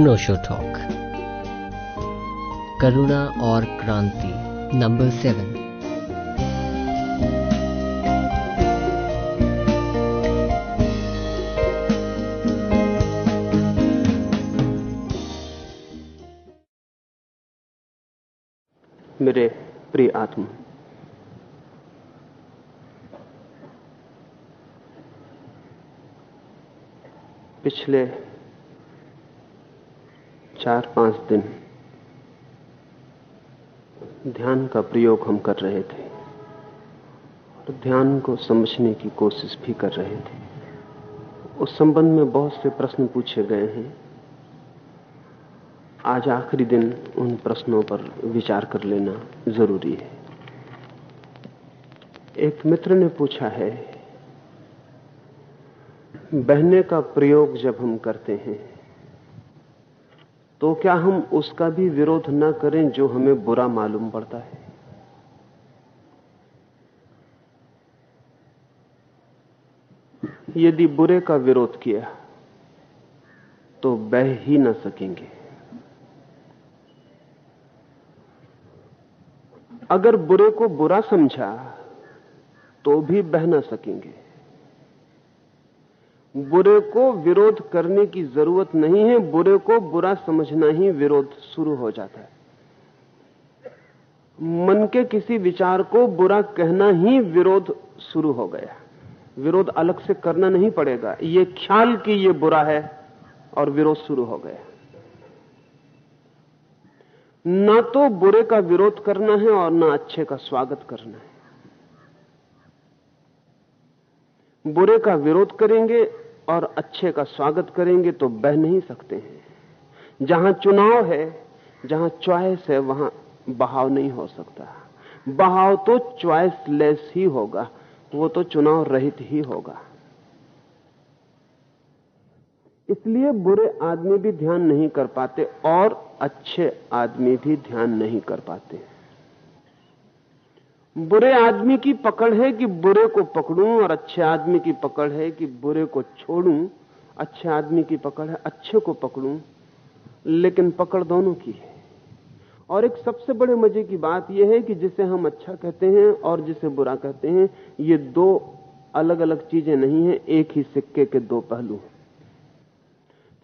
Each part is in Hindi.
अनोशो टॉक। करुणा और क्रांति नंबर सेवन। मेरे प्रिय आत्मा पिछले चार पाँच दिन ध्यान का प्रयोग हम कर रहे थे और ध्यान को समझने की कोशिश भी कर रहे थे। उस संबंध में बहुत से प्रश्न पूछे गए हैं। आज आखिरी दिन उन प्रश्नों पर विचार कर लेना ज़रूरी है। एक मित्र ने पूछा है, बहने का प्रयोग जब हम करते हैं तो क्या हम उसका भी विरोध न करें जो हमें बुरा मालूम पड़ता है? यदि बुरे का विरोध किया तो बह ही न सकेंगे। अगर बुरे को बुरा समझा तो भी बह न सकेंगे। बुरे को विरोध करने की ज़रूरत नहीं है, बुरे को बुरा समझना ही विरोध शुरू हो जाता है। मन के किसी विचार को बुरा कहना ही विरोध शुरू हो गया। विरोध अलग से करना नहीं पड़ेगा। ये ख्याल कि ये बुरा है और विरोध शुरू हो गया। ना तो बुरे का विरोध करना है और ना अच्छे का स्वागत करना है। बुरे का विरोध करेंगे और अच्छे का स्वागत करेंगे तो बह नहीं सकते हैं। जहाँ चुनाव है, जहाँ चॉइस है, वहाँ बहाव नहीं हो सकता। बहाव तो च्वाइस लेस ही होगा, वो तो चुनाव रहित ही होगा। इसलिए बुरे आदमी भी ध्यान नहीं कर पाते और अच्छे आदमी भी ध्यान नहीं कर पाते। बुरे आदमी की पकड़ है कि बुरे को पकड़ूं और अच्छे आदमी की पकड़ है कि बुरे को छोड़ूं। अच्छे आदमी की पकड़ है, अच्छे को पकड़ूं। लेकिन पकड़ दोनों की है। और एक सबसे बड़े मज़े की बात यह है कि जिसे हम अच्छा कहते हैं और जिसे बुरा कहते हैं, ये दो अलग अलग चीज़ें नहीं है, एक ही सिक्के के दो पहलू हैं।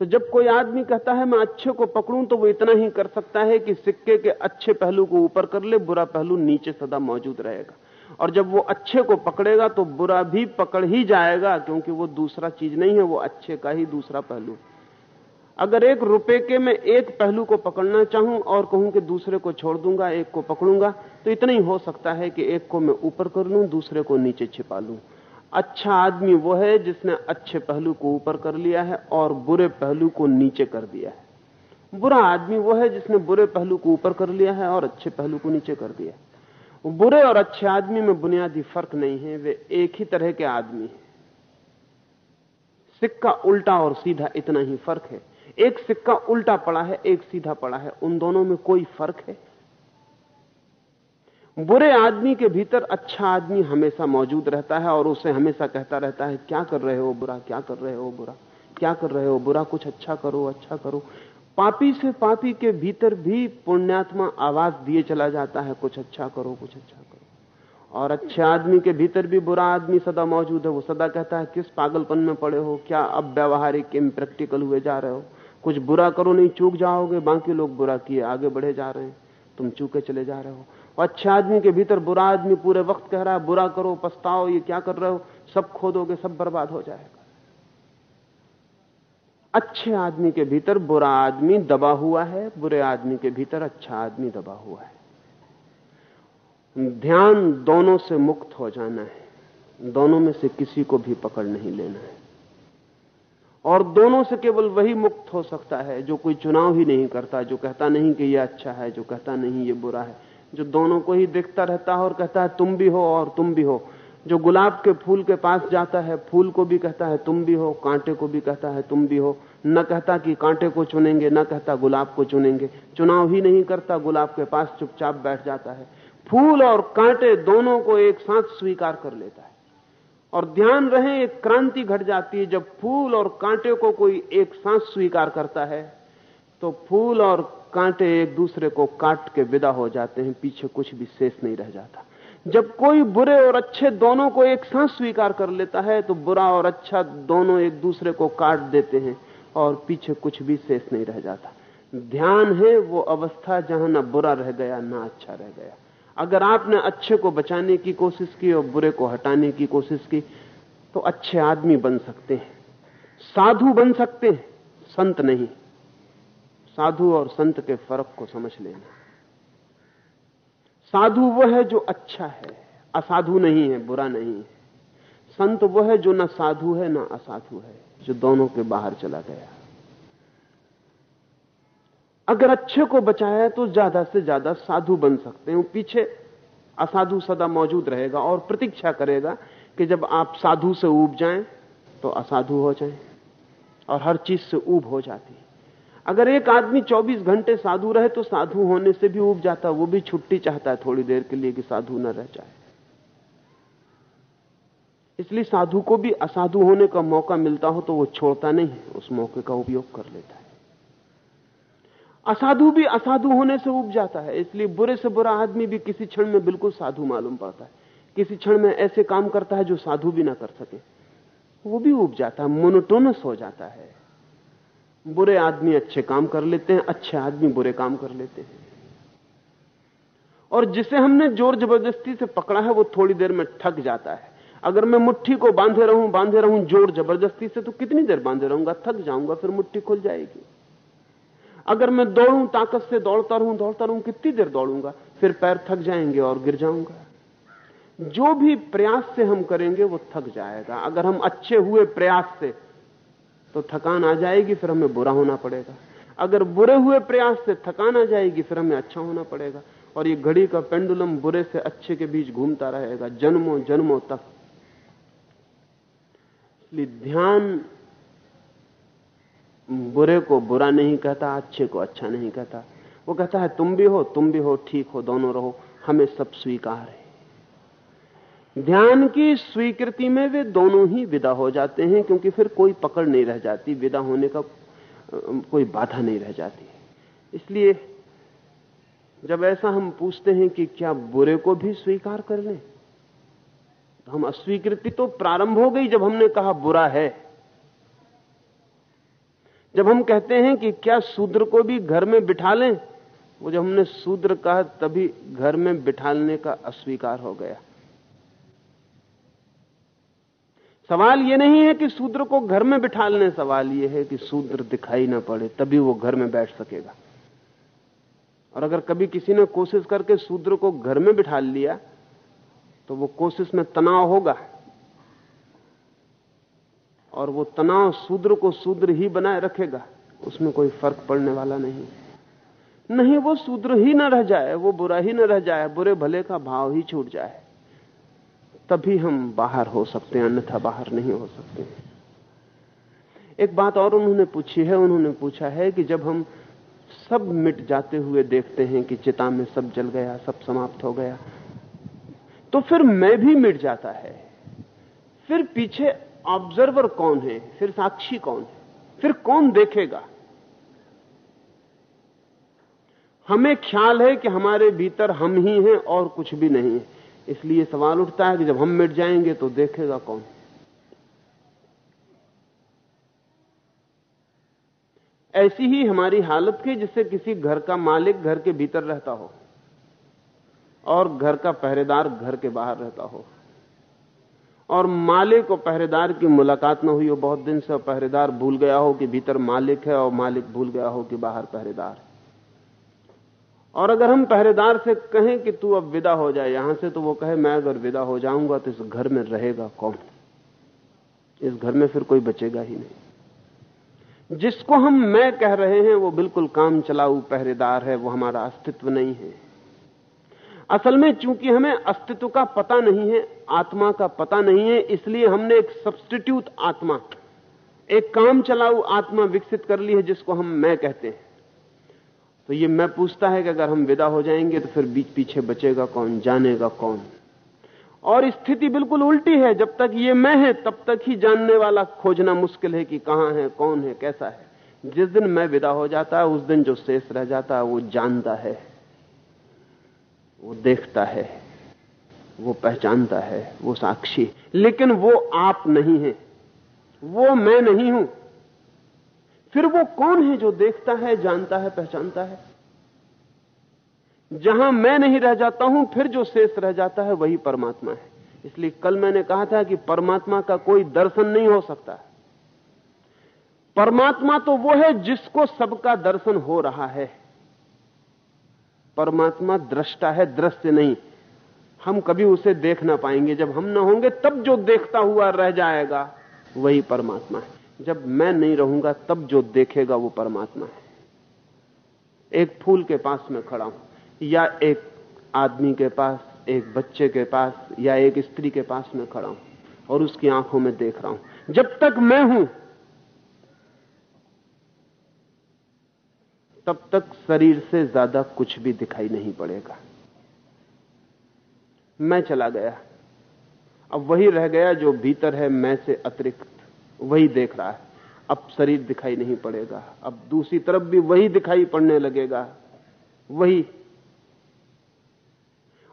तो जब कोई आदमी कहता है, मैं अच्छे को पकड़ूं तो वो इतना ही कर सकता है कि सिक्के के अच्छे पहलू को ऊपर कर ले, बुरा पहलू नीचे सदा मौजूद रहेगा। और जब वो अच्छे को पकड़ेगा तो बुरा भी पकड़ ही जाएगा, क्योंकि वो दूसरा चीज़ नहीं है, वो अच्छे का ही दूसरा पहलू। अगर एक रुपए के मैं एक पहलू को पकड़ना चाहूँ और कहूँ कि दूसरे को छोड़ दूँगा, एक को पकड़ूँगा तो इतना ही हो सकता है कि एक को मैं ऊपर कर लूँ, दूसरे को नीचे छिपा लूँ। अच्छा आदमी वो है जिसने अच्छे पहलू को ऊपर कर लिया है और बुरे पहलू को नीचे कर दिया है। बुरा आदमी वो है जिसने बुरे पहलू को ऊपर कर लिया है और अच्छे पहलू को नीचे कर दिया है। बुरे और अच्छे आदमी में बुनियादी फ़र्क नहीं है, वे एक ही तरह के आदमी हैं। सिक्का उल्टा और सीधा इतना ही फ़र्क है। एक सिक्का उल्टा पड़ा है, एक सीधा पड़ा है। उन दोनों में कोई फ़र्क है? बुरे आदमी के भीतर अच्छा आदमी हमेशा मौजूद रहता है और उसे हमेशा कहता रहता है, क्या कर रहे हो बुरा? क्या कर रहे हो बुरा? क्या कर रहे हो? बुरा कुछ अच्छा करो अच्छा करो। पापी से पापी के भीतर भी पुण्यात्मा आवाज़ दिए चला जाता है, कुछ अच्छा करो, कुछ अच्छा करो। और अच्छे आदमी के भीतर भी बुरा आदमी सदा मौजूद है, वो सदा कहता है, किस पागलपन में पड़े हो? क्या अब व्यवहारिक इम्प्रैक्टिकल हुए जा रहे हो? कुछ बुरा करो नहीं, चूक जाओगे, बाकी लोग बुरा किए, आगे बढ़े जा रहे हैं, तुम चूके चले जा रहे हो। अच्छे आदमी के भीतर बुरा आदमी पूरे वक्त कह रहा है, बुरा करो, पछताओ, ये क्या कर रहे हो? सब खो दोगे सब बर्बाद हो जाएगा। अच्छे आदमी के भीतर बुरा आदमी दबा हुआ है, बुरे आदमी के भीतर अच्छा आदमी दबा हुआ है। ध्यान दोनों से मुक्त हो जाना है। दोनों में से किसी को भी पकड़ नहीं लेना है। और दोनों से केवल वही मुक्त हो सकता है, जो कोई चुनाव ही नहीं करता, जो कहता नहीं कि यह अच्छा है, जो कहता नहीं ये बुरा है। जो दोनों को ही देखता रहता है और कहता है, तुम भी हो और तुम भी हो। जो गुलाब के फूल के पास जाता है, फूल को भी कहता है, तुम भी हो। कांटे को भी कहता है, तुम भी हो। न कहता कि कांटे को चुनेंगे, न कहता गुलाब को चुनेंगे। चुनाव ही नहीं करता, गुलाब के पास चुपचाप बैठ जाता है। फूल और कांटे दोनों को एक साथ स्वीकार कर लेता है। और ध्यान रहे, एक क्रांति घट जाती है, जब फूल और कांटे को कोई एक साथ स्वीकार करता है तो फूल और कांटे एक दूसरे को काट के विदा हो जाते हैं, पीछे कुछ भी शेष नहीं रह जाता। जब कोई बुरे और अच्छे दोनों को एक साथ स्वीकार कर लेता है तो बुरा और अच्छा दोनों एक दूसरे को काट देते हैं और पीछे कुछ भी शेष नहीं रह जाता। ध्यान है वो अवस्था जहाँ ना बुरा रह गया, ना अच्छा रह गया। अगर आपने अच्छे को बचाने की कोशिश की और बुरे को हटाने की कोशिश की तो अच्छे आदमी बन सकते हैं। साधु बन सकते हैं, संत नहीं। साधु और संत के फ़र्क को समझ लेना। साधु वह है जो अच्छा है, असाधु नहीं है, बुरा नहीं है। संत वह है जो ना साधु है, ना असाधु है, जो दोनों के बाहर चला गया। अगर अच्छे को बचाया तो ज़्यादा से ज़्यादा साधु बन सकते हैं। पीछे असाधु सदा मौजूद रहेगा और प्रतीक्षा करेगा कि जब आप साधु से ऊब जाएँ तो असाधु हो जाएँ और हर चीज़ से ऊब हो जाती अगर एक आदमी 24 घंटे साधु रहे तो साधु होने से भी ऊब जाता है, वो भी छुट्टी चाहता है थोड़ी देर के लिए कि साधु न रह जाए। इसलिए साधु को भी असाधु होने का मौका मिलता हो तो वो छोड़ता नहीं है उस मौके का उपयोग कर लेता है। असाधु भी असाधु होने से उब जाता है, इसलिए बुरे से बुरा आदमी भी किसी क्षण में बिल्कुल साधु मालूम पड़ता है। किसी क्षण में ऐसे काम करता है जो साधु भी ना कर सके, वो भी उब जाता है, मोनोटोनस हो जाता है। बुरे आदमी अच्छे काम कर लेते हैं, अच्छे आदमी बुरे काम कर लेते हैं। और जिसे हमने ज़ोर ज़बरदस्ती से पकड़ा है, वो थोड़ी देर में थक जाता है। अगर मैं मुट्ठी को बांधे रहूँ बांधे रहूँ ज़ोर ज़बरदस्ती से तो कितनी देर बांधे रहूँगा? थक जाऊँगा, फिर मुट्ठी खुल जाएगी। अगर मैं दौड़ूं, ताकत से दौड़ता रहूँ दौड़ता रहूँ, कितनी देर दौड़ूँगा? फिर पैर थक जाएँगे और गिर जाऊँगा। जो भी प्रयास से हम करेंगे, वो थक जाएगा। अगर हम अच्छे हुए प्रयास से तो थकान आ जाएगी, फिर हमें बुरा होना पड़ेगा। अगर बुरे हुए प्रयास से थकान आ जाएगी, फिर हमें अच्छा होना पड़ेगा। और ये घड़ी का पेंडुलम बुरे से अच्छे के बीच घूमता रहेगा, जन्मों जन्मों तक। इसलिए ध्यान बुरे को बुरा नहीं कहता, अच्छे को अच्छा नहीं कहता। वो कहता है, तुम भी हो, तुम भी हो, ठीक हो, दोनों रहो, हमें सब स्वीकार है। ध्यान की स्वीकृति में वे दोनों ही विदा हो जाते हैं, क्योंकि फिर कोई पकड़ नहीं रह जाती, विदा होने का कोई बाधा नहीं रह जाती। इसलिए जब ऐसा हम पूछते हैं कि क्या बुरे को भी स्वीकार कर लें तो हम अस्वीकृति तो प्रारंभ हो गई जब हमने कहा बुरा है। जब हम कहते हैं कि क्या शूद्र को भी घर में बिठा लें, वो जब हमने शूद्र कहा, तभी घर में बिठाने का अस्वीकार हो गया। सवाल यह नहीं है कि शूद्र को घर में बिठा लें सवाल यह है कि शूद्र दिखाई ना पड़े, तभी वो घर में बैठ सकेगा। और अगर कभी किसी ने कोशिश करके शूद्र को घर में बिठा लिया तो वो कोशिश में तनाव होगा। और वो तनाव शूद्र को शूद्र ही बनाए रखेगा, उसमें कोई फ़र्क पड़ने वाला नहीं। नहीं, वो शूद्र ही ना रह जाए, वो बुरा ही ना रह जाए, बुरे भले का भाव ही छूट जाए। तभी हम बाहर हो सकते हैं, अन्यथा बाहर नहीं हो सकते एक बात और उन्होंने पूछी है, उन्होंने पूछा है कि जब हम सब मिट जाते हुए देखते हैं कि चिता में सब जल गया, सब समाप्त हो गया तो फिर मैं भी मिट जाता है। फिर पीछे ऑब्जर्वर कौन है? फिर साक्षी कौन है? फिर कौन देखेगा? हमें ख्याल है कि हमारे भीतर हम ही हैं और कुछ भी नहीं है। इसलिए सवाल उठता है कि जब हम मिट जाएँगे तो देखेगा कौन? ऐसी ही हमारी हालत थी जिससे किसी घर का मालिक घर के भीतर रहता हो और घर का पहरेदार घर के बाहर रहता हो। और मालिक और पहरेदार की मुलाकात न हुई हो, बहुत दिन से पहरेदार भूल गया हो कि भीतर मालिक है और मालिक भूल गया हो कि बाहर पहरेदार। और अगर हम पहरेदार से कहें कि तू अब विदा हो जाए यहाँ से तो वो कहे, मैं अगर विदा हो जाऊँगा तो इस घर में रहेगा कौन? इस घर में फिर कोई बचेगा ही नहीं। जिसको हम मैं कह रहे हैं, वो बिल्कुल काम चलाऊ पहरेदार है, वो हमारा अस्तित्व नहीं है। असल में चूँकि हमें अस्तित्व का पता नहीं है, आत्मा का पता नहीं है, इसलिए हमने एक सब्सटीट्यूट आत्मा, एक काम चलाऊ आत्मा विकसित कर ली है, जिसको हम मैं कहते हैं। तो ये मैं पूछता है कि अगर हम विदा हो जाएँगे तो फिर बीच पीछे बचेगा कौन, जानेगा कौन? और स्थिति बिल्कुल उल्टी है, जब तक ये मैं है, तब तक ही जानने वाला खोजना मुश्किल है कि कहाँ है, कौन है, कैसा है। जिस दिन मैं विदा हो जाता है उस दिन जो शेष रह जाता है वो जानता है, वो देखता है, वो पहचानता है, वो साक्षी। लेकिन वो आप नहीं है, वो मैं नहीं हूँ। फिर वो कौन है जो देखता है, जानता है, पहचानता है? जहाँ मैं नहीं रह जाता हूँ, फिर जो शेष रह जाता है, वही परमात्मा है। इसलिए कल मैंने कहा था कि परमात्मा का कोई दर्शन नहीं हो सकता। परमात्मा तो वो है जिसको सबका दर्शन हो रहा है। परमात्मा दृष्टा है दृश्य नहीं। हम कभी उसे देख ना पाएँगे। जब हम ना होंगे, तब जो देखता हुआ रह जाएगा, वही परमात्मा है। जब मैं नहीं रहूँगा, तब जो देखेगा वो परमात्मा है। एक फूल के पास में खड़ा हूँ, या एक आदमी के पास, एक बच्चे के पास, या एक स्त्री के पास में खड़ा हूँ और उसकी आँखों में देख रहा हूँ। जब तक मैं हूँ, तब तक शरीर से ज़्यादा कुछ भी दिखाई नहीं पड़ेगा। मैं चला गया। अब वही रह गया जो भीतर है, मैं से अतिरिक्त। वही देख रहा है। अब शरीर दिखाई नहीं पड़ेगा। अब दूसरी तरफ़ भी वही दिखाई पड़ने लगेगा। वही।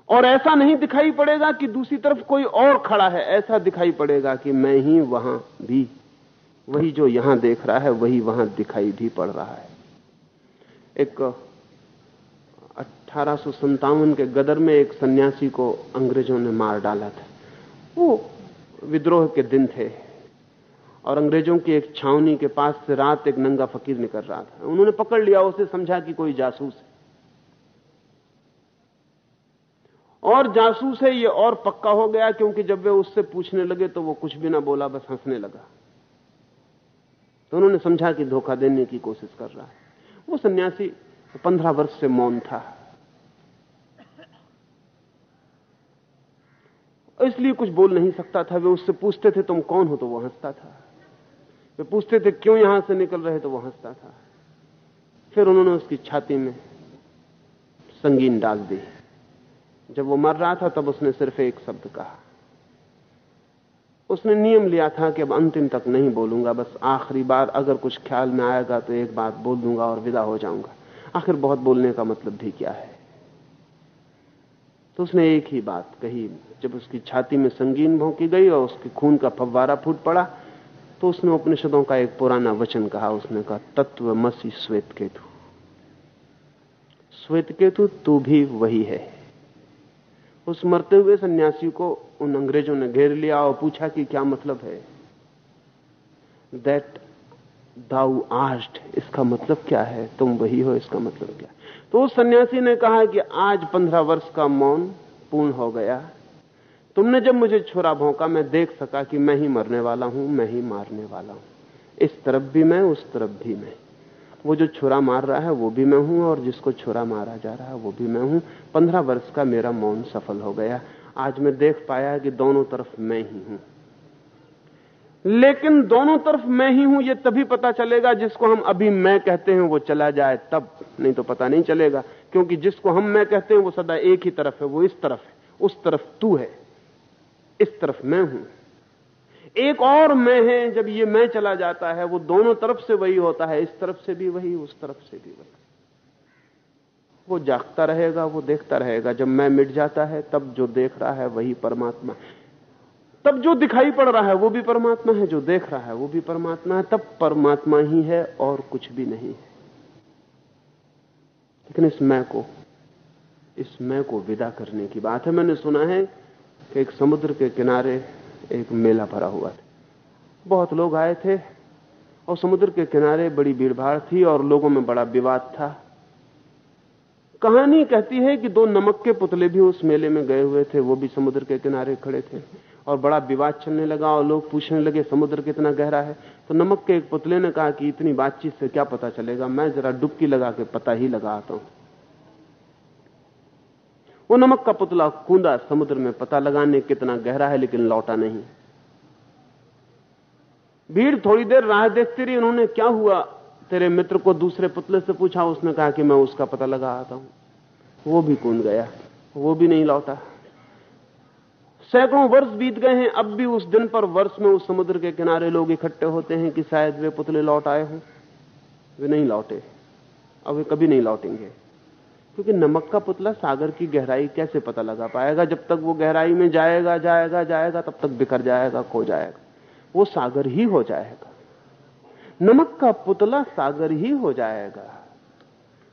और ऐसा नहीं दिखाई पड़ेगा कि दूसरी तरफ़ कोई और खड़ा है। ऐसा दिखाई पड़ेगा कि मैं ही वहाँ भी, वही जो यहाँ देख रहा है, वही वहाँ दिखाई भी पड़ रहा है। एक अठारह के गदर में एक सन्यासी को अंग्रेज़ों ने मार डाला था। वो विद्रोह के दिन थे। और अंग्रेज़ों की एक छावनी के पास से रात एक नंगा फकीर निकल रहा था। उन्होंने पकड़ लिया, उसे समझा कि कोई जासूस है। और जासूस है, ये और पक्का हो गया, क्योंकि जब वे उससे पूछने लगे तो वो कुछ भी ना बोला, बस हंसने लगा। तो उन्होंने समझा कि धोखा देने की कोशिश कर रहा है। वो सन्यासी पंद्रह वर्ष से मौन था। इसलिए कुछ बोल नहीं सकता था। वे उससे पूछते थे, तुम कौन हो? तो वो हंसता था। वे पूछते थे, क्यों यहाँ से निकल रहे? तो वो हंसता था। फिर उन्होंने उसकी छाती में संगीन डाल दी। जब वो मर रहा था, तब उसने सिर्फ़ एक शब्द कहा। उसने नियम लिया था कि अब अंतिम तक नहीं बोलूँगा, बस आखिरी बार अगर कुछ ख्याल में आएगा तो एक बात बोल दूँगा और विदा हो जाऊँगा। आखिर बहुत बोलने का मतलब भी क्या है? तो उसने एक ही बात कही। जब उसकी छाती में संगीन भोंकी गई और उसके खून का फव्वारा फूट पड़ा तो उसने उपनिषदों का एक पुराना वचन कहा, उसने कहा, तत्व मसी श्वेत केतु श्वेत केतु तू भी वही है। उस मरते हुए सन्यासी को उन अंग्रेज़ों ने घेर लिया और पूछा कि क्या मतलब है? दैट दाऊ आस्ट इसका मतलब क्या है? तुम वही हो, इसका मतलब क्या? तो उस सन्यासी ने कहा कि आज पंद्रह वर्ष का मौन पूर्ण हो गया। तुमने जब मुझे छोरा भोंका, मैं देख सका कि मैं ही मरने वाला हूँ, मैं ही मारने वाला हूँ। इस तरफ़ भी मैं, उस तरफ़ भी मैं। वो जो छुरा मार रहा है, वो भी मैं हूँ, और जिसको छुरा मारा जा रहा है, वो भी मैं हूँ। पंद्रह वर्ष का मेरा मौन सफल हो गया। आज मैं देख पाया कि दोनों तरफ़ मैं ही हूँ। लेकिन दोनों तरफ़ मैं ही हूँ, ये तभी पता चलेगा जिसको हम अभी मैं कहते हैं, वो चला जाए तब। नहीं तो पता नहीं चलेगा, क्योंकि जिसको हम मैं कहते हैं, वो सदा एक ही तरफ़ है, वो इस तरफ़ है, उस तरफ़ तू है। इस तरफ़ मैं हूँ। एक और मैं है, जब ये मैं चला जाता है, वो दोनों तरफ़ से वही होता है, इस तरफ़ से भी वही, उस तरफ़ से भी वही। वो जागता रहेगा, वो देखता रहेगा, जब मैं मिट जाता है, तब जो देख रहा है वही परमात्मा। तब जो दिखाई पड़ रहा है, वो भी परमात्मा है, जो देख रहा है, वो भी परमात्मा है, तब परमात्मा ही है और कुछ भी नहीं है। लेकिन इस मैं को, इस मैं को विदा करने की बात है। मैंने सुना है एक समुद्र के किनारे एक मेला भरा हुआ था। बहुत लोग आए थे और समुद्र के किनारे बड़ी भीड़भाड़ थी और लोगों में बड़ा विवाद था। कहानी कहती है कि दो नमक के पुतले भी उस मेले में गए हुए थे, वो भी समुद्र के किनारे खड़े थे और बड़ा विवाद चलने लगा और लोग पूछने लगे, समुद्र कितना गहरा है? तो नमक के एक पुतले ने कहा कि, इतनी बातचीत से क्या पता चलेगा? मैं जरा डुबकी लगा के पता ही लगा आता हूँ। वो नमक का पुतला कूदा समुद्र में, पता लगाने कितना गहरा है, लेकिन लौटा नहीं। भीड़ थोड़ी देर राह देखती रही, उन्होंने क्या हुआ? तेरे मित्र को दूसरे पुतले से पूछा, उसने कहा कि मैं उसका पता लगा आता हूँ। वो भी कूद गया, वो भी नहीं लौटा। सैकड़ों वर्ष बीत गए हैं, अब भी उस दिन पर वर्ष में उस समुद्र के किनारे लोग इकट्ठे होते हैं कि शायद वे पुतले लौट आए हों। वे नहीं लौटे, अब वे कभी नहीं लौटेंगे। क्योंकि नमक का पुतला सागर की गहराई कैसे पता लगा पाएगा? जब तक वो गहराई में जाएगा जाएगा जाएगा, तब तक बिखर जाएगा, खो जाएगा। वो सागर ही हो जाएगा। नमक का पुतला सागर ही हो जाएगा।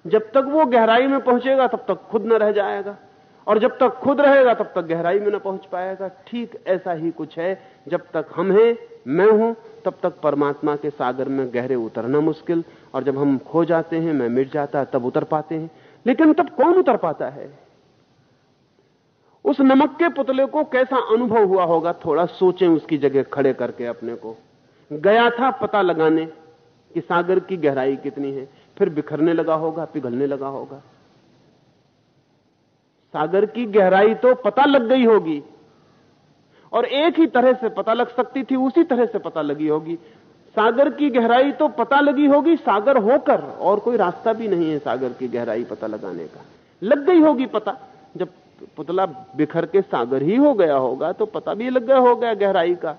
जब तक वो गहराई में पहुंचेगा, तब तक खुद न रह जाएगा। और जब तक खुद रहेगा, तब तक गहराई में न पहुँच पाएगा। ठीक ऐसा ही कुछ है। जब तक हम हैं, मैं हूँ, तब तक परमात्मा के सागर में गहरे उतरना मुश्किल। और जब हम खो जाते हैं, मैं मिट जाता, तब उतर पाते हैं। लेकिन तब कौन उतर पाता है? उस नमक के पुतले को कैसा अनुभव हुआ होगा? थोड़ा सोचें उसकी जगह खड़े करके अपने को। गया था पता लगाने कि सागर की गहराई कितनी है। फिर बिखरने लगा होगा, पिघलने लगा होगा। सागर की गहराई तो पता लग गई होगी। और एक ही तरह से पता लग सकती थी, उसी तरह से पता लगी होगी। सागर की गहराई तो पता लगी होगी, सागर होकर, और कोई रास्ता भी नहीं है सागर की गहराई पता लगाने का। लग गई होगी पता। जब पुतला बिखर के सागर ही हो गया होगा तो पता भी लग गया हो गया गहराई का।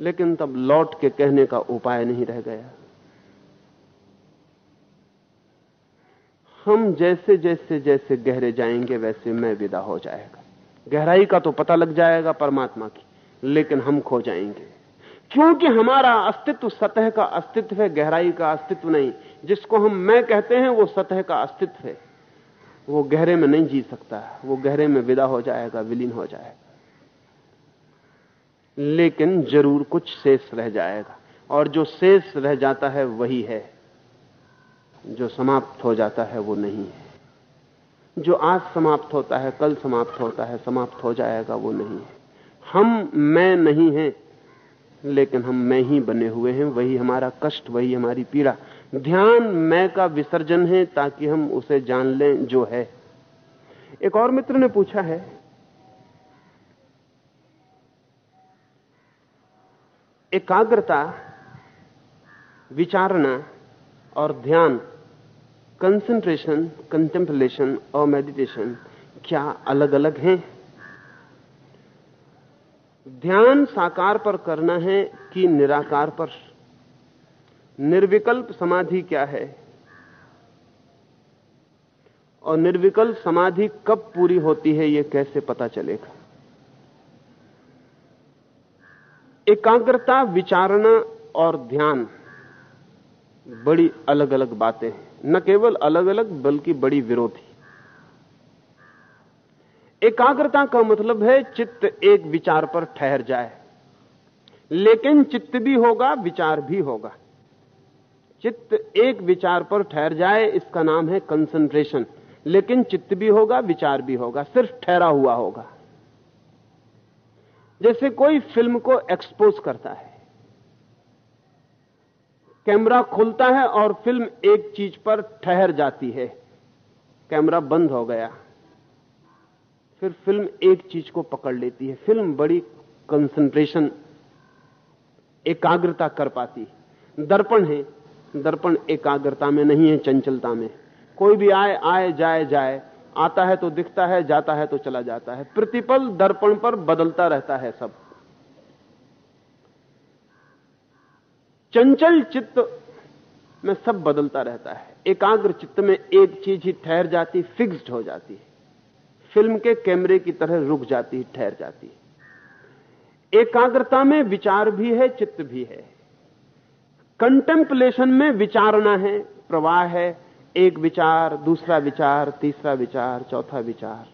लेकिन तब लौट के कहने का उपाय नहीं रह गया। हम जैसे जैसे जैसे गहरे जाएँगे, वैसे मैं विदा हो जाएगा। गहराई का तो पता लग जाएगा परमात्मा की, लेकिन हम खो जाएँगे। क्योंकि हमारा अस्तित्व सतह का अस्तित्व है, गहराई का अस्तित्व नहीं। जिसको हम मैं कहते हैं, वो सतह का अस्तित्व है। वो गहरे में नहीं जी सकता। वो गहरे में विदा हो जाएगा, विलीन हो जाएगा। लेकिन ज़रूर कुछ शेष रह जाएगा। और जो शेष रह जाता है, वही है। जो समाप्त हो जाता है, वो नहीं है। जो आज समाप्त होता है, कल समाप्त होता है, समाप्त हो जाएगा, वो नहीं है। हम मैं नहीं हैं लेकिन हम मैं ही बने हुए हैं, वही हमारा कष्ट, वही हमारी पीड़ा। ध्यान मैं का विसर्जन है ताकि हम उसे जान लें जो है। एक और मित्र ने पूछा है, एकाग्रता विचारना और ध्यान कंसंट्रेशन कंटेम्पलेशन और मेडिटेशन क्या अलग अलग हैं? ध्यान साकार पर करना है कि निराकार पर? निर्विकल्प समाधि क्या है? और निर्विकल्प समाधि कब पूरी होती है यह कैसे पता चलेगा? एकाग्रता, विचारणा और ध्यान बड़ी अलग अलग बातें हैं। न केवल अलग अलग बल्कि बड़ी विरोधी। एकाग्रता का मतलब है चित्त एक विचार पर ठहर जाए। लेकिन चित्त भी होगा, विचार भी होगा। चित्त एक विचार पर ठहर जाए, इसका नाम है कंसंट्रेशन लेकिन चित्त भी होगा, विचार भी होगा, सिर्फ़ ठहरा हुआ होगा। जैसे कोई फ़िल्म को एक्सपोज करता है। कैमरा खुलता है और फ़िल्म एक चीज़ पर ठहर जाती है। कैमरा बंद हो गया। फिर फ़िल्म एक चीज़ को पकड़ लेती है। फ़िल्म बड़ी कंसंट्रेशन एकाग्रता कर पाती है। दर्पण है। दर्पण एकाग्रता में नहीं है, चंचलता में। कोई भी आए आए, जाए जाए। आता है तो दिखता है, जाता है तो चला जाता है। प्रतिपल दर्पण पर बदलता रहता है सब। चंचल चित्त में सब बदलता रहता है। एकाग्र चित्त में एक चीज़ ही ठहर जाती फिक्स्ड हो जाती है। फ़िल्म के कैमरे की तरह रुक जाती ठहर जाती है। एकाग्रता में विचार भी है, चित्त भी है। कंटेम्पलेशन में विचारना है, प्रवाह है, एक विचार, दूसरा विचार, तीसरा विचार, चौथा विचार।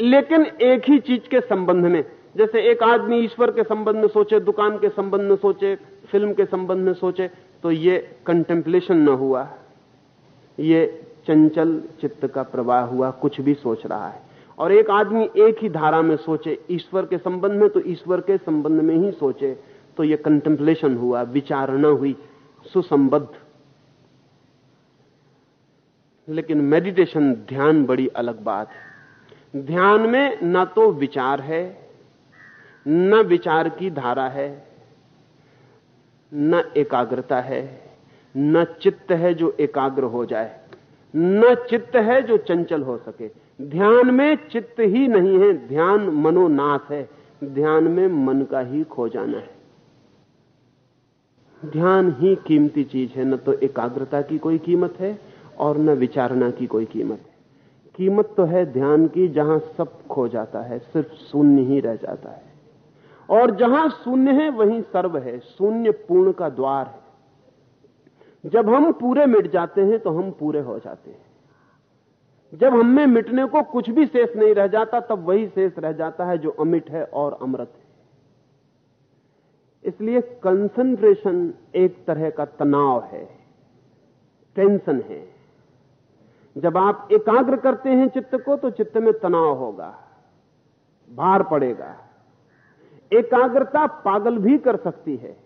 लेकिन एक ही चीज़ के संबंध में, जैसे एक आदमी ईश्वर के संबंध में सोचे, दुकान के संबंध में सोचे, फ़िल्म के संबंध में सोचे तो ये कंटेम्पलेशन न हुआ। ये चंचल चित्त का प्रवाह हुआ, कुछ भी सोच रहा है। और एक आदमी एक ही धारा में सोचे, ईश्वर के संबंध में तो ईश्वर के संबंध में ही सोचे तो यह कंटेम्पलेशन हुआ, विचारणा हुई, सुसंबद्ध। लेकिन मेडिटेशन ध्यान बड़ी अलग बात है। ध्यान में ना तो विचार है, न विचार की धारा है, न एकाग्रता है, न चित्त है जो एकाग्र हो जाए। न चित्त है जो चंचल हो सके। ध्यान में चित्त ही नहीं है, ध्यान मनोनाथ है। ध्यान में मन का ही खो जाना है। ध्यान ही कीमती चीज़ है, न तो एकाग्रता की कोई कीमत है और न विचारणा की कोई कीमत है। कीमत तो है ध्यान की, जहाँ सब खो जाता है, सिर्फ़ शून्य ही रह जाता है। और जहाँ शून्य है, वहीं सर्व है। शून्य पूर्ण का द्वार है। जब हम पूरे मिट जाते हैं तो हम पूरे हो जाते हैं। जब हमें मिटने को कुछ भी शेष नहीं रह जाता, तब वही शेष रह जाता है जो अमिट है और अमृत है। इसलिए कंसंट्रेशन एक तरह का तनाव है टेंशन है। जब आप एकाग्र करते हैं चित्त को तो चित्त में तनाव होगा, भार पड़ेगा। एकाग्रता पागल भी कर सकती है।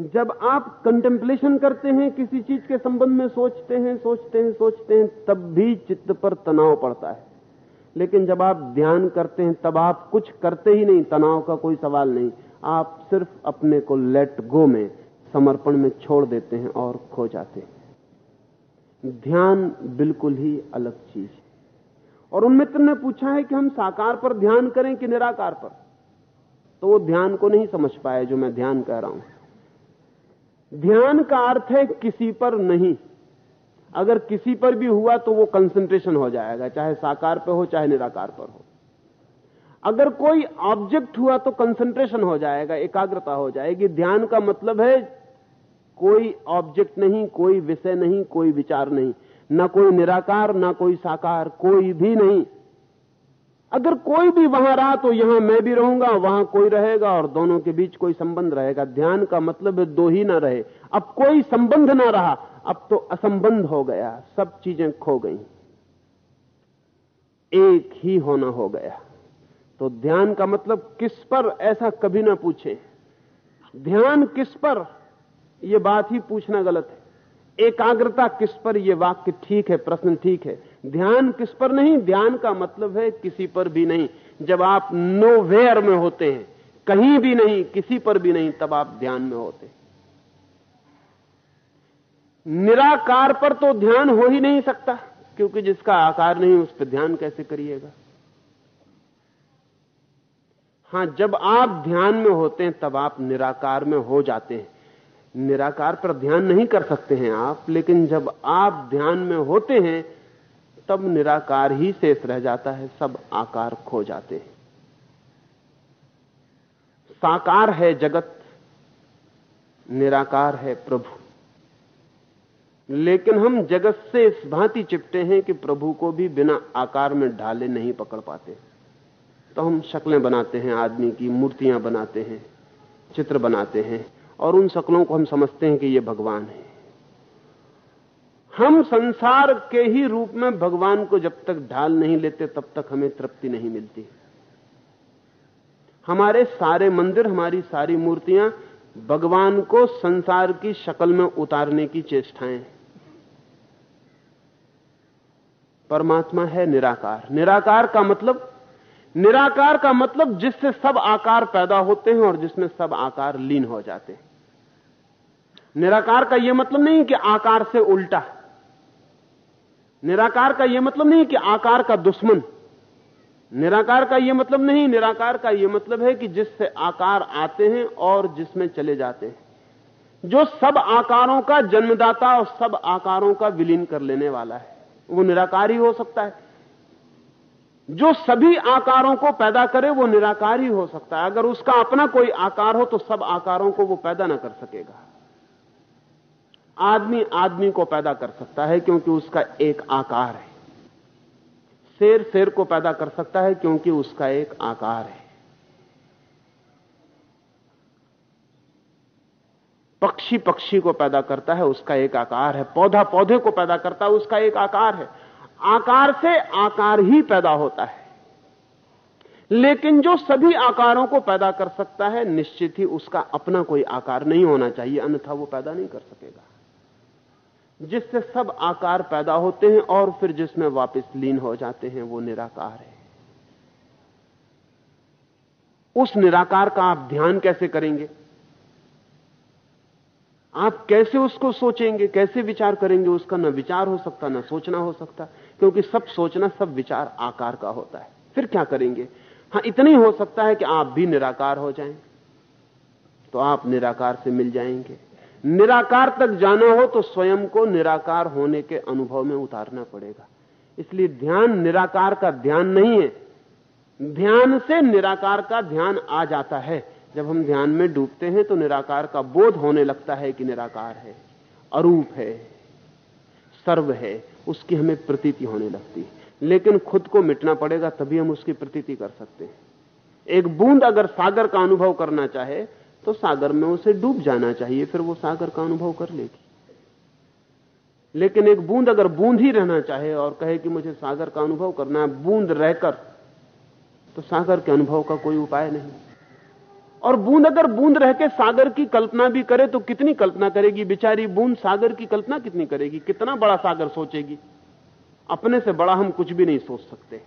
जब आप कंटेम्पलेशन करते हैं, किसी चीज़ के संबंध में सोचते हैं सोचते हैं सोचते हैं, तब भी चित्त पर तनाव पड़ता है। लेकिन जब आप ध्यान करते हैं, तब आप कुछ करते ही नहीं, तनाव का कोई सवाल नहीं। आप सिर्फ़ अपने को लेट गो में, समर्पण में छोड़ देते हैं और खो जाते हैं। ध्यान बिल्कुल ही अलग चीज़ है। और उन मित्र ने पूछा है कि हम साकार पर ध्यान करें कि निराकार पर? तो वो ध्यान को नहीं समझ पाए जो मैं ध्यान कह रहा हूँ। ध्यान का अर्थ है किसी पर नहीं। अगर किसी पर भी हुआ तो वो कंसंट्रेशन हो जाएगा, चाहे साकार पर हो, चाहे निराकार पर हो। अगर कोई ऑब्जेक्ट हुआ तो कंसंट्रेशन हो जाएगा, एकाग्रता हो जाएगी। ध्यान का मतलब है कोई ऑब्जेक्ट नहीं, कोई विषय नहीं, कोई विचार नहीं। ना कोई निराकार, न कोई साकार, कोई भी नहीं। अगर कोई भी वहाँ रहा तो यहाँ मैं भी रहूँगा, वहाँ कोई रहेगा और दोनों के बीच कोई संबंध रहेगा। ध्यान का मतलब है दो ही ना रहे। अब कोई संबंध ना रहा, अब तो असंबंध हो गया, सब चीज़ें खो गई। एक ही होना हो गया। तो ध्यान का मतलब किस पर ऐसा कभी ना पूछे। ध्यान किस पर? यह बात ही पूछना गलत है। एकाग्रता किस पर? यह वाक्य ठीक है, प्रश्न ठीक है। ध्यान किस पर नहीं? ध्यान का मतलब है किसी पर भी नहीं। जब आप नो वेयर में होते हैं, कहीं भी नहीं, किसी पर भी नहीं, तब आप ध्यान में होते निराकार पर तो ध्यान हो ही नहीं सकता, क्योंकि जिसका आकार नहीं, उस पर ध्यान कैसे करिएगा? हाँ, जब आप ध्यान में होते हैं, तब आप निराकार में हो जाते हैं। निराकार पर ध्यान नहीं कर सकते हैं आप, लेकिन जब आप ध्यान में होते हैं तब निराकार ही शेष रह जाता है, सब आकार खो जाते हैं। साकार है जगत, निराकार है प्रभु। लेकिन हम जगत से इस भांति चिपटे हैं कि प्रभु को भी बिना आकार में ढाले नहीं पकड़ पाते। तो हम शक्लें बनाते हैं, आदमी की मूर्तियाँ बनाते हैं, चित्र बनाते हैं, और उन शक्लों को हम समझते हैं कि ये भगवान है। हम संसार के ही रूप में भगवान को जब तक ढाल नहीं लेते, तब तक हमें तृप्ति नहीं मिलती। हमारे सारे मंदिर, हमारी सारी मूर्तियाँ भगवान को संसार की शक्ल में उतारने की चेष्टाएँ परमात्मा है निराकार। निराकार का मतलब निराकार का मतलब जिससे सब आकार पैदा होते हैं और जिसमें सब आकार लीन हो जाते हैं। निराकार का यह मतलब नहीं कि आकार से उल्टा। निराकार का यह मतलब नहीं कि आकार का दुश्मन। निराकार का यह मतलब नहीं, निराकार का यह मतलब है कि जिससे आकार आते हैं और जिसमें चले जाते हैं। जो सब आकारों का जन्मदाता और सब आकारों का विलीन कर लेने वाला है, वो निराकार ही हो सकता है। जो सभी आकारों को पैदा करे, वो निराकार ही हो सकता है। अगर उसका अपना कोई आकार हो तो सब आकारों को वो पैदा ना कर सकेगा। आदमी आदमी को पैदा कर सकता है क्योंकि उसका एक आकार है। शेर शेर को पैदा कर सकता है क्योंकि उसका एक आकार है। पक्षी पक्षी को पैदा करता है, उसका एक आकार है। पौधा पौधे को पैदा करता है, उसका एक आकार है। आकार से आकार ही पैदा होता है। लेकिन जो सभी आकारों को पैदा कर सकता है, निश्चित ही उसका अपना कोई आकार नहीं होना चाहिए, अन्यथा वो पैदा नहीं कर सकेगा। जिससे सब आकार पैदा होते हैं और फिर जिसमें वापस लीन हो जाते हैं, वो निराकार है। उस निराकार का आप ध्यान कैसे करेंगे? आप कैसे उसको सोचेंगे? कैसे विचार करेंगे? उसका ना विचार हो सकता, ना सोचना हो सकता, क्योंकि सब सोचना, सब विचार आकार का होता है। फिर क्या करेंगे? हाँ, इतना ही हो सकता है कि आप भी निराकार हो जाएँ तो आप निराकार से मिल जाएँगे। निराकार तक जाना हो तो स्वयं को निराकार होने के अनुभव में उतारना पड़ेगा। इसलिए ध्यान निराकार का ध्यान नहीं है। ध्यान से निराकार का ध्यान आ जाता है। जब हम ध्यान में डूबते हैं तो निराकार का बोध होने लगता है कि निराकार है, अरूप है, सर्व है, उसकी हमें प्रतीति होने लगती है। लेकिन खुद को मिटना पड़ेगा तभी हम उसकी प्रतीति कर सकते हैं। एक बूंद अगर सागर का अनुभव करना चाहे तो सागर में उसे डूब जाना चाहिए, फिर वो सागर का अनुभव कर लेगी। लेकिन एक बूंद अगर बूंद ही रहना चाहे और कहे कि मुझे सागर का अनुभव करना है, बूंद रहकर तो सागर के अनुभव का कोई उपाय नहीं। और बूंद अगर बूंद रह के सागर की कल्पना भी करे तो कितनी कल्पना करेगी? बेचारी बूंद सागर की कल्पना कितनी करेगी? कितना बड़ा सागर सोचेगी? अपने से बड़ा हम कुछ भी नहीं सोच सकते।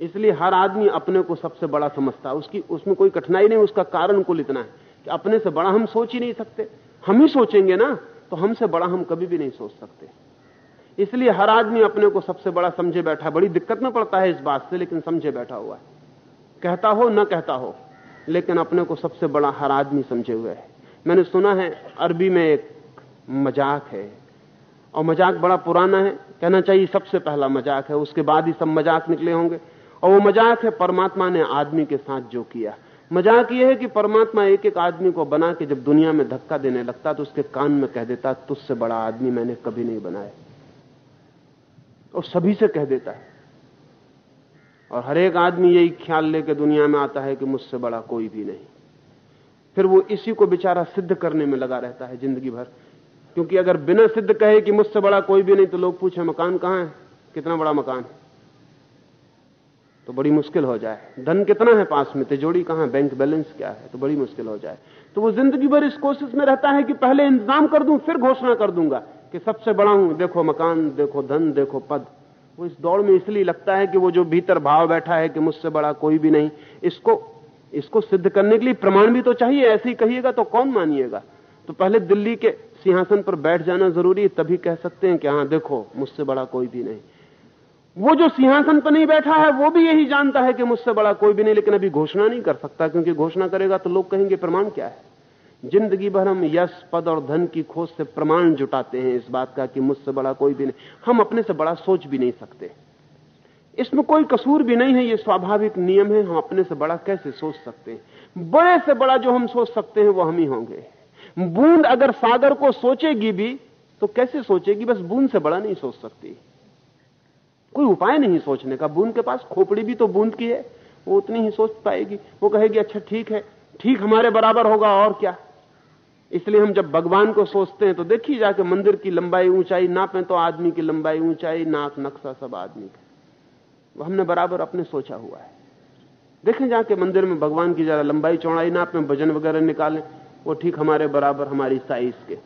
इसलिए हर आदमी अपने को सबसे बड़ा समझता है। उसकी, उसमें कोई कठिनाई नहीं, उसका कारण कुल इतना है कि अपने से बड़ा हम सोच ही नहीं सकते। हम ही सोचेंगे ना तो हमसे बड़ा हम कभी भी नहीं सोच सकते। इसलिए हर आदमी अपने को सबसे बड़ा समझे बैठा बड़ी दिक्कत में पड़ता है इस बात से, लेकिन समझे बैठा हुआ है। कहता हो, न कहता हो, लेकिन अपने को सबसे बड़ा हर आदमी समझे हुए है। मैंने सुना है, अरबी में एक मज़ाक है, और मज़ाक बड़ा पुराना है। कहना चाहिए, सबसे पहला मज़ाक है, उसके बाद ही सब मज़ाक निकले होंगे। और वो मज़ाक है, परमात्मा ने आदमी के साथ जो किया। मज़ाक ये है कि परमात्मा एक एक आदमी को बना के जब दुनिया में धक्का देने लगता तो उसके कान में कह देता, तुझसे बड़ा आदमी मैंने कभी नहीं बनाया। और सभी से कह देता है। और हर एक आदमी यही ख्याल लेके दुनिया में आता है कि मुझसे बड़ा कोई भी नहीं। फिर वो इसी को बेचारा सिद्ध करने में लगा रहता है ज़िंदगी भर। क्योंकि अगर बिना सिद्ध कहे कि मुझसे बड़ा कोई भी नहीं तो लोग पूछे, मकान कहाँ है? कितना बड़ा मकान है? तो बड़ी मुश्किल हो जाए। धन कितना है पास में? तिजोड़ी कहाँ बैंक बैलेंस क्या है? तो बड़ी मुश्किल हो जाए। तो वो ज़िंदगी भर इस कोशिश में रहता है कि पहले इंतज़ाम कर दूँ, फिर घोषणा कर दूँगा कि सबसे बड़ा हूँ। देखो मकान, देखो धन, देखो पद। वो इस दौड़ में इसलिए लगता है कि वो जो भीतर भाव बैठा है कि मुझसे बड़ा कोई भी नहीं, इसको इसको सिद्ध करने के लिए प्रमाण भी तो चाहिए। ऐसे ही कहिएगा तो कौन मानिएगा? तो पहले दिल्ली के सिंहासन पर बैठ जाना ज़रूरी है, तभी कह सकते हैं कि हाँ, देखो, मुझसे बड़ा कोई भी नहीं। वो जो सिंहासन पर नहीं बैठा है, वो भी यही जानता है कि मुझसे बड़ा कोई भी नहीं, लेकिन अभी घोषणा नहीं कर सकता, क्योंकि घोषणा करेगा तो लोग कहेंगे, प्रमाण क्या है? ज़िंदगी भर हम यश, पद और धन की खोज से प्रमाण जुटाते हैं इस बात का कि मुझसे बड़ा कोई भी नहीं। हम अपने से बड़ा सोच भी नहीं सकते। इसमें कोई कसूर भी नहीं है, ये स्वाभाविक नियम है, हम अपने से बड़ा कैसे सोच सकते हैं? बड़े से बड़ा जो हम सोच सकते हैं, वो हम ही होंगे। बूंद अगर सागर को सोचेगी भी तो कैसे सोचेगी? बस बूंद से बड़ा नहीं सोच सकती। कोई उपाय नहीं सोचने का। बूंद के पास खोपड़ी भी तो बूंद की है। वो उतनी ही सोच पाएगी। वो कहेगी अच्छा ठीक है। ठीक हमारे बराबर होगा, और क्या? इसलिए हम जब भगवान को सोचते हैं तो देखिए जाके मंदिर की लंबाई ऊंचाई नापें तो आदमी की लंबाई ऊंचाई, नाक नक्शा सब आदमी का। वो हमने बराबर अपने सोचा हुआ है। देखें जाके मंदिर में भगवान की जरा लंबाई, चौड़ाई नापें, भजन वगैरह निकालें। वो ठीक हमारे बराबर, हमारी साइज़ के।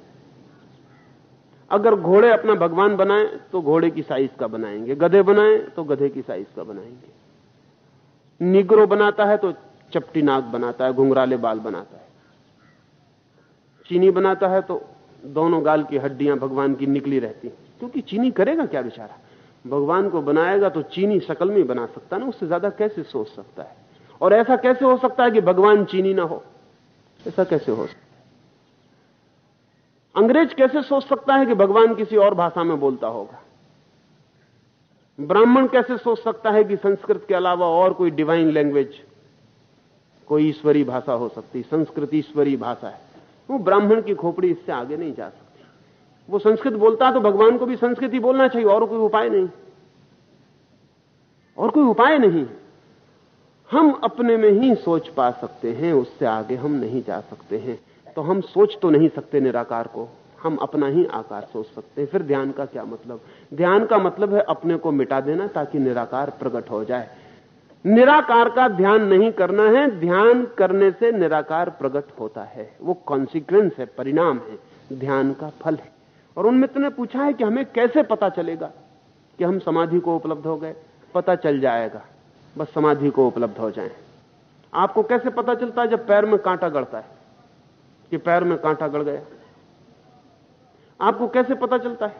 अगर घोड़े अपना भगवान बनाए तो घोड़े की साइज़ का बनाएँगे। गधे बनाए तो गधे की साइज़ का बनाएँगे। निग्रो बनाता है तो चपटी नाक बनाता है, घुंघराले बाल बनाता है। चीनी बनाता है तो दोनों गाल की हड्डियाँ भगवान की निकली रहती हैं। क्योंकि चीनी करेगा क्या बेचारा? भगवान को बनाएगा तो चीनी शकल में बना सकता ना, उससे ज़्यादा कैसे सोच सकता है? और ऐसा कैसे हो सकता है कि भगवान चीनी ना हो? ऐसा कैसे हो सकता अंग्रेज़ कैसे सोच सकता है कि भगवान किसी और भाषा में बोलता होगा? ब्राह्मण कैसे सोच सकता है कि संस्कृत के अलावा और कोई डिवाइन लैंग्वेज कोई ईश्वरी भाषा हो सकती? संस्कृत ईश्वरी भाषा है। वो ब्राह्मण की खोपड़ी इससे आगे नहीं जा सकती। वो संस्कृत बोलता तो भगवान को भी संस्कृत ही बोलना चाहिए, और कोई उपाय नहीं। और कोई उपाय नहीं। हम अपने में ही सोच पा सकते हैं, उससे आगे हम नहीं जा सकते हैं। तो हम सोच तो नहीं सकते निराकार को, हम अपना ही आकार सोच सकते हैं। फिर ध्यान का क्या मतलब? ध्यान का मतलब है अपने को मिटा देना ताकि निराकार प्रकट हो जाए। निराकार का ध्यान नहीं करना है, ध्यान करने से निराकार प्रकट होता है। वो कॉन्सिक्वेंस है, परिणाम है, ध्यान का फल है। और उन मित्र ने पूछा है कि हमें कैसे पता चलेगा कि हम समाधि को उपलब्ध हो गए? पता चल जाएगा। बस समाधि को उपलब्ध हो जाए। आपको कैसे पता चलता है जब पैर में कांटा गड़ता है? कि पैर में कांटा गड़ गया। आपको कैसे पता चलता है?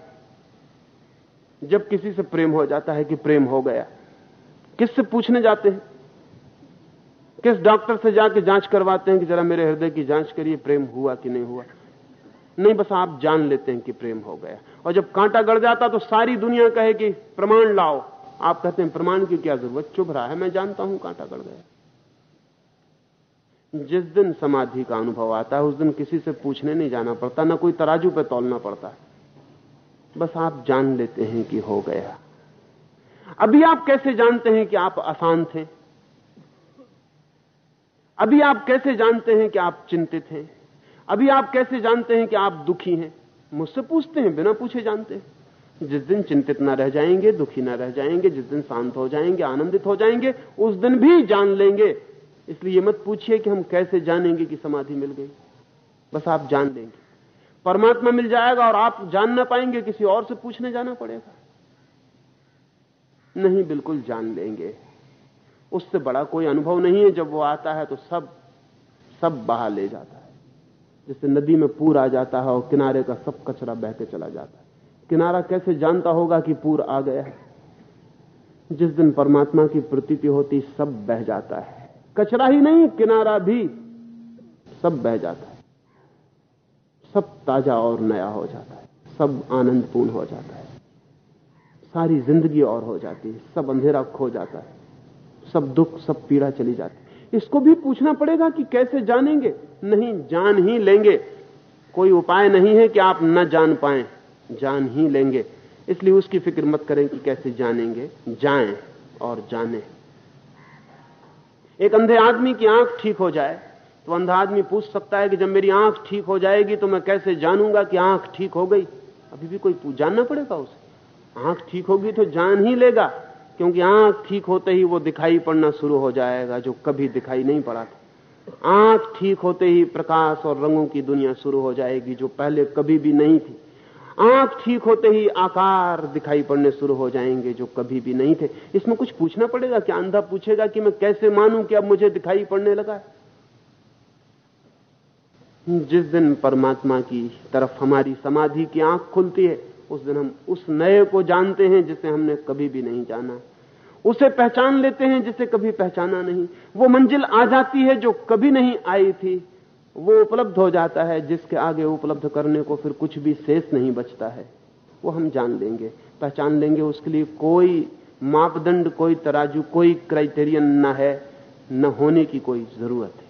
जब किसी से प्रेम हो जाता है कि प्रेम हो गया, किससे पूछने जाते हैं? किस डॉक्टर से जाके जाँच करवाते हैं कि जरा मेरे हृदय की जाँच करिए, प्रेम हुआ कि नहीं हुआ? नहीं, बस आप जान लेते हैं कि प्रेम हो गया। और जब कांटा गड़ जाता तो सारी दुनिया कहे कि, प्रमाण लाओ। आप कहते हैं, प्रमाण की क्या ज़रूरत? चुभ रहा है, मैं जानता हूँ कांटा गड़ गया। जिस दिन समाधि का अनुभव आता है, उस दिन किसी से पूछने नहीं जाना पड़ता, ना कोई तराजू पे तोलना पड़ता। बस आप जान लेते हैं कि हो गया। अभी आप कैसे जानते हैं कि आप अशांत हैं अभी आप कैसे जानते हैं कि आप चिंतित हैं? अभी आप कैसे जानते हैं कि आप दुखी हैं? मुझसे पूछते हैं, बिना पूछे जानते। हैं जिस दिन चिंतित ना रह जाएँगे, दुखी ना रह जाएँगे, जिस दिन शांत हो जाएँगे, आनंदित हो जाएँगे, उस दिन भी जान लेंगे इसलिए मत पूछिए कि हम कैसे जानेंगे कि समाधि मिल गई। बस आप जान लेंगे। परमात्मा मिल जाएगा और आप जान ना पाएँगे, किसी और से पूछने जाना पड़ेगा। नहीं, बिल्कुल जान लेंगे। उससे बड़ा कोई अनुभव नहीं है। जब वो आता है तो सब सब बहा ले जाता है। जैसे नदी में पूर आ जाता है और किनारे का सब कचरा बह के चला जाता है। किनारा कैसे जानता होगा कि पूर आ गया है? जिस दिन परमात्मा की प्रतीति होती, सब बह जाता है। कचरा ही नहीं, किनारा भी। सब बह जाता है। सब ताज़ा और नया हो जाता है। सब आनंदपूर्ण हो जाता है। सारी ज़िंदगी और हो जाती है। सब अंधेरा खो जाता है। सब दुख, सब पीड़ा चली जाती है। इसको भी पूछना पड़ेगा कि कैसे जानेंगे? नहीं, जान ही लेंगे। कोई उपाय नहीं है कि आप न जान पाए। जान ही लेंगे। इसलिए उसकी फ़िक्र मत करें कि कैसे जानेंगे। जाएँ और जानें। एक अंधे आदमी की आँख ठीक हो जाए तो अंधा आदमी पूछ सकता है कि जब मेरी आँख ठीक हो जाएगी तो मैं कैसे जानूँगा कि आँख ठीक हो गई? अभी भी कोई जानना पड़ेगा उसे। आँख ठीक होगी तो जान ही लेगा, क्योंकि आँख ठीक होते ही वो दिखाई पड़ना शुरू हो जाएगा, जो कभी दिखाई नहीं पड़ा था। आँख ठीक होते ही प्रकाश और रंगों की दुनिया शुरू हो जाएगी, जो पहले कभी भी नहीं थी। आँख ठीक होते ही आकार दिखाई पड़ने शुरू हो जाएँगे जो कभी भी नहीं थे। इसमें कुछ पूछना पड़ेगा? क्या अंधा पूछेगा कि मैं कैसे मानूं कि अब मुझे दिखाई पड़ने लगा? जिस दिन परमात्मा की तरफ़ हमारी समाधि की आँख खुलती है, उस दिन हम उस नए को जानते हैं जिसे हमने कभी भी नहीं जाना। उसे पहचान लेते हैं जिसे कभी पहचाना नहीं। वो मंजिल आ जाती है जो कभी नहीं आई थी। वो उपलब्ध हो जाता है, जिसके आगे उपलब्ध करने को फिर कुछ भी शेष नहीं बचता है। वो हम जान लेंगे, पहचान लेंगे, उसके लिए कोई मापदंड, कोई तराजू, कोई क्राइटेरियन न है, न होने की कोई ज़रूरत है।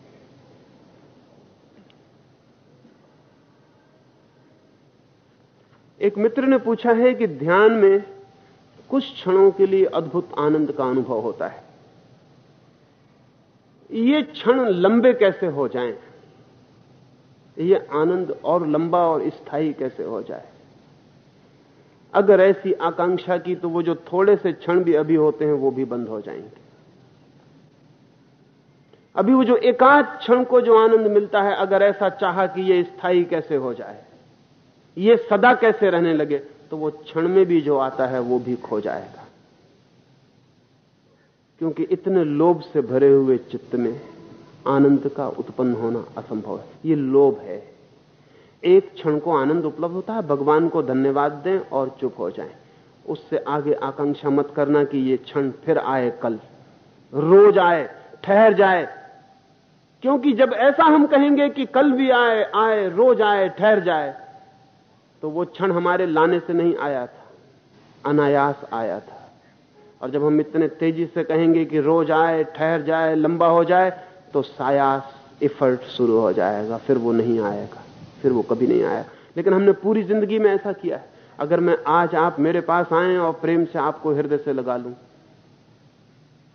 एक मित्र ने पूछा है कि ध्यान में कुछ क्षणों के लिए अद्भुत आनंद का अनुभव होता है। ये क्षण लंबे कैसे हो जाएँ? ये आनंद और लंबा और स्थायी कैसे हो जाए? अगर ऐसी आकांक्षा की तो वो जो थोड़े से क्षण भी अभी होते हैं वो भी बंद हो जाएँगे। अभी वो जो एकाध क्षण को जो आनंद मिलता है, अगर ऐसा चाहा कि ये स्थायी कैसे हो जाए, ये सदा कैसे रहने लगे तो वो क्षण में भी जो आता है वो भी खो जाएगा। क्योंकि इतने लोभ से भरे हुए चित्त में आनंद का उत्पन्न होना असंभव है। ये लोभ है। एक क्षण को आनंद उपलब्ध होता है, भगवान को धन्यवाद दें और चुप हो जाएँ। उससे आगे आकांक्षा मत करना कि ये क्षण फिर आए कल। रोज आए, ठहर जाए। क्योंकि जब ऐसा हम कहेंगे कि कल भी आए आए, रोज आए, ठहर जाए तो वो क्षण हमारे लाने से नहीं आया था। अनायास आया था। और जब हम इतने तेज़ी से कहेंगे कि रोज आए, ठहर जाए, लंबा हो जाए तो सायास इफर्ट शुरू हो जाएगा, फिर वो नहीं आएगा, फिर वो कभी नहीं आया लेकिन हमने पूरी ज़िंदगी में ऐसा किया है। अगर मैं आज आप मेरे पास आए और प्रेम से आपको हृदय से लगा लूँ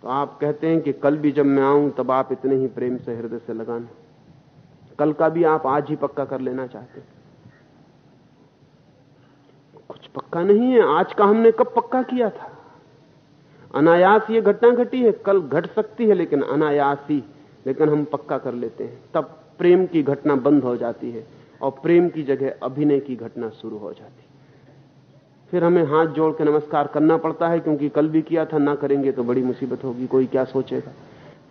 तो आप कहते हैं कि कल भी जब मैं आऊँ, तब आप इतने ही प्रेम से हृदय से लगाना। कल का भी आप आज ही पक्का कर लेना चाहते कुछ पक्का नहीं है। आज का हमने कब पक्का किया था? अनायास ये घटना घटी है। कल घट सकती है, लेकिन अनायास ही लेकिन हम पक्का कर लेते हैं। तब प्रेम की घटना बंद हो जाती है और प्रेम की जगह अभिनय की घटना शुरू हो जाती है। फिर हमें हाथ जोड़ के नमस्कार करना पड़ता है, क्योंकि कल भी किया था, ना करेंगे तो बड़ी मुसीबत होगी, कोई क्या सोचेगा।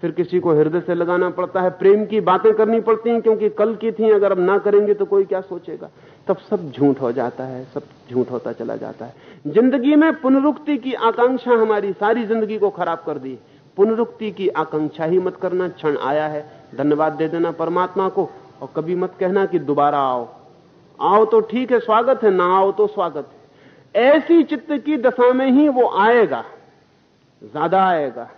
फिर किसी को हृदय से लगाना पड़ता है, प्रेम की बातें करनी पड़ती हैं, क्योंकि कल की थी, अगर अब ना करेंगे तो कोई क्या सोचेगा। तब सब झूठ हो जाता है, सब झूठ होता चला जाता है। ज़िंदगी में पुनरुक्ति की आकांक्षा हमारी सारी ज़िंदगी को खराब कर दी पुनरुक्ति की आकांक्षा ही मत करना क्षण आया है। धन्यवाद दे देना परमात्मा को और कभी मत कहना कि दोबारा आओ। आओ तो ठीक है, स्वागत है, ना आओ तो स्वागत है। ऐसी चित्त की दशा में ही वो आएगा, ज़्यादा आएगा,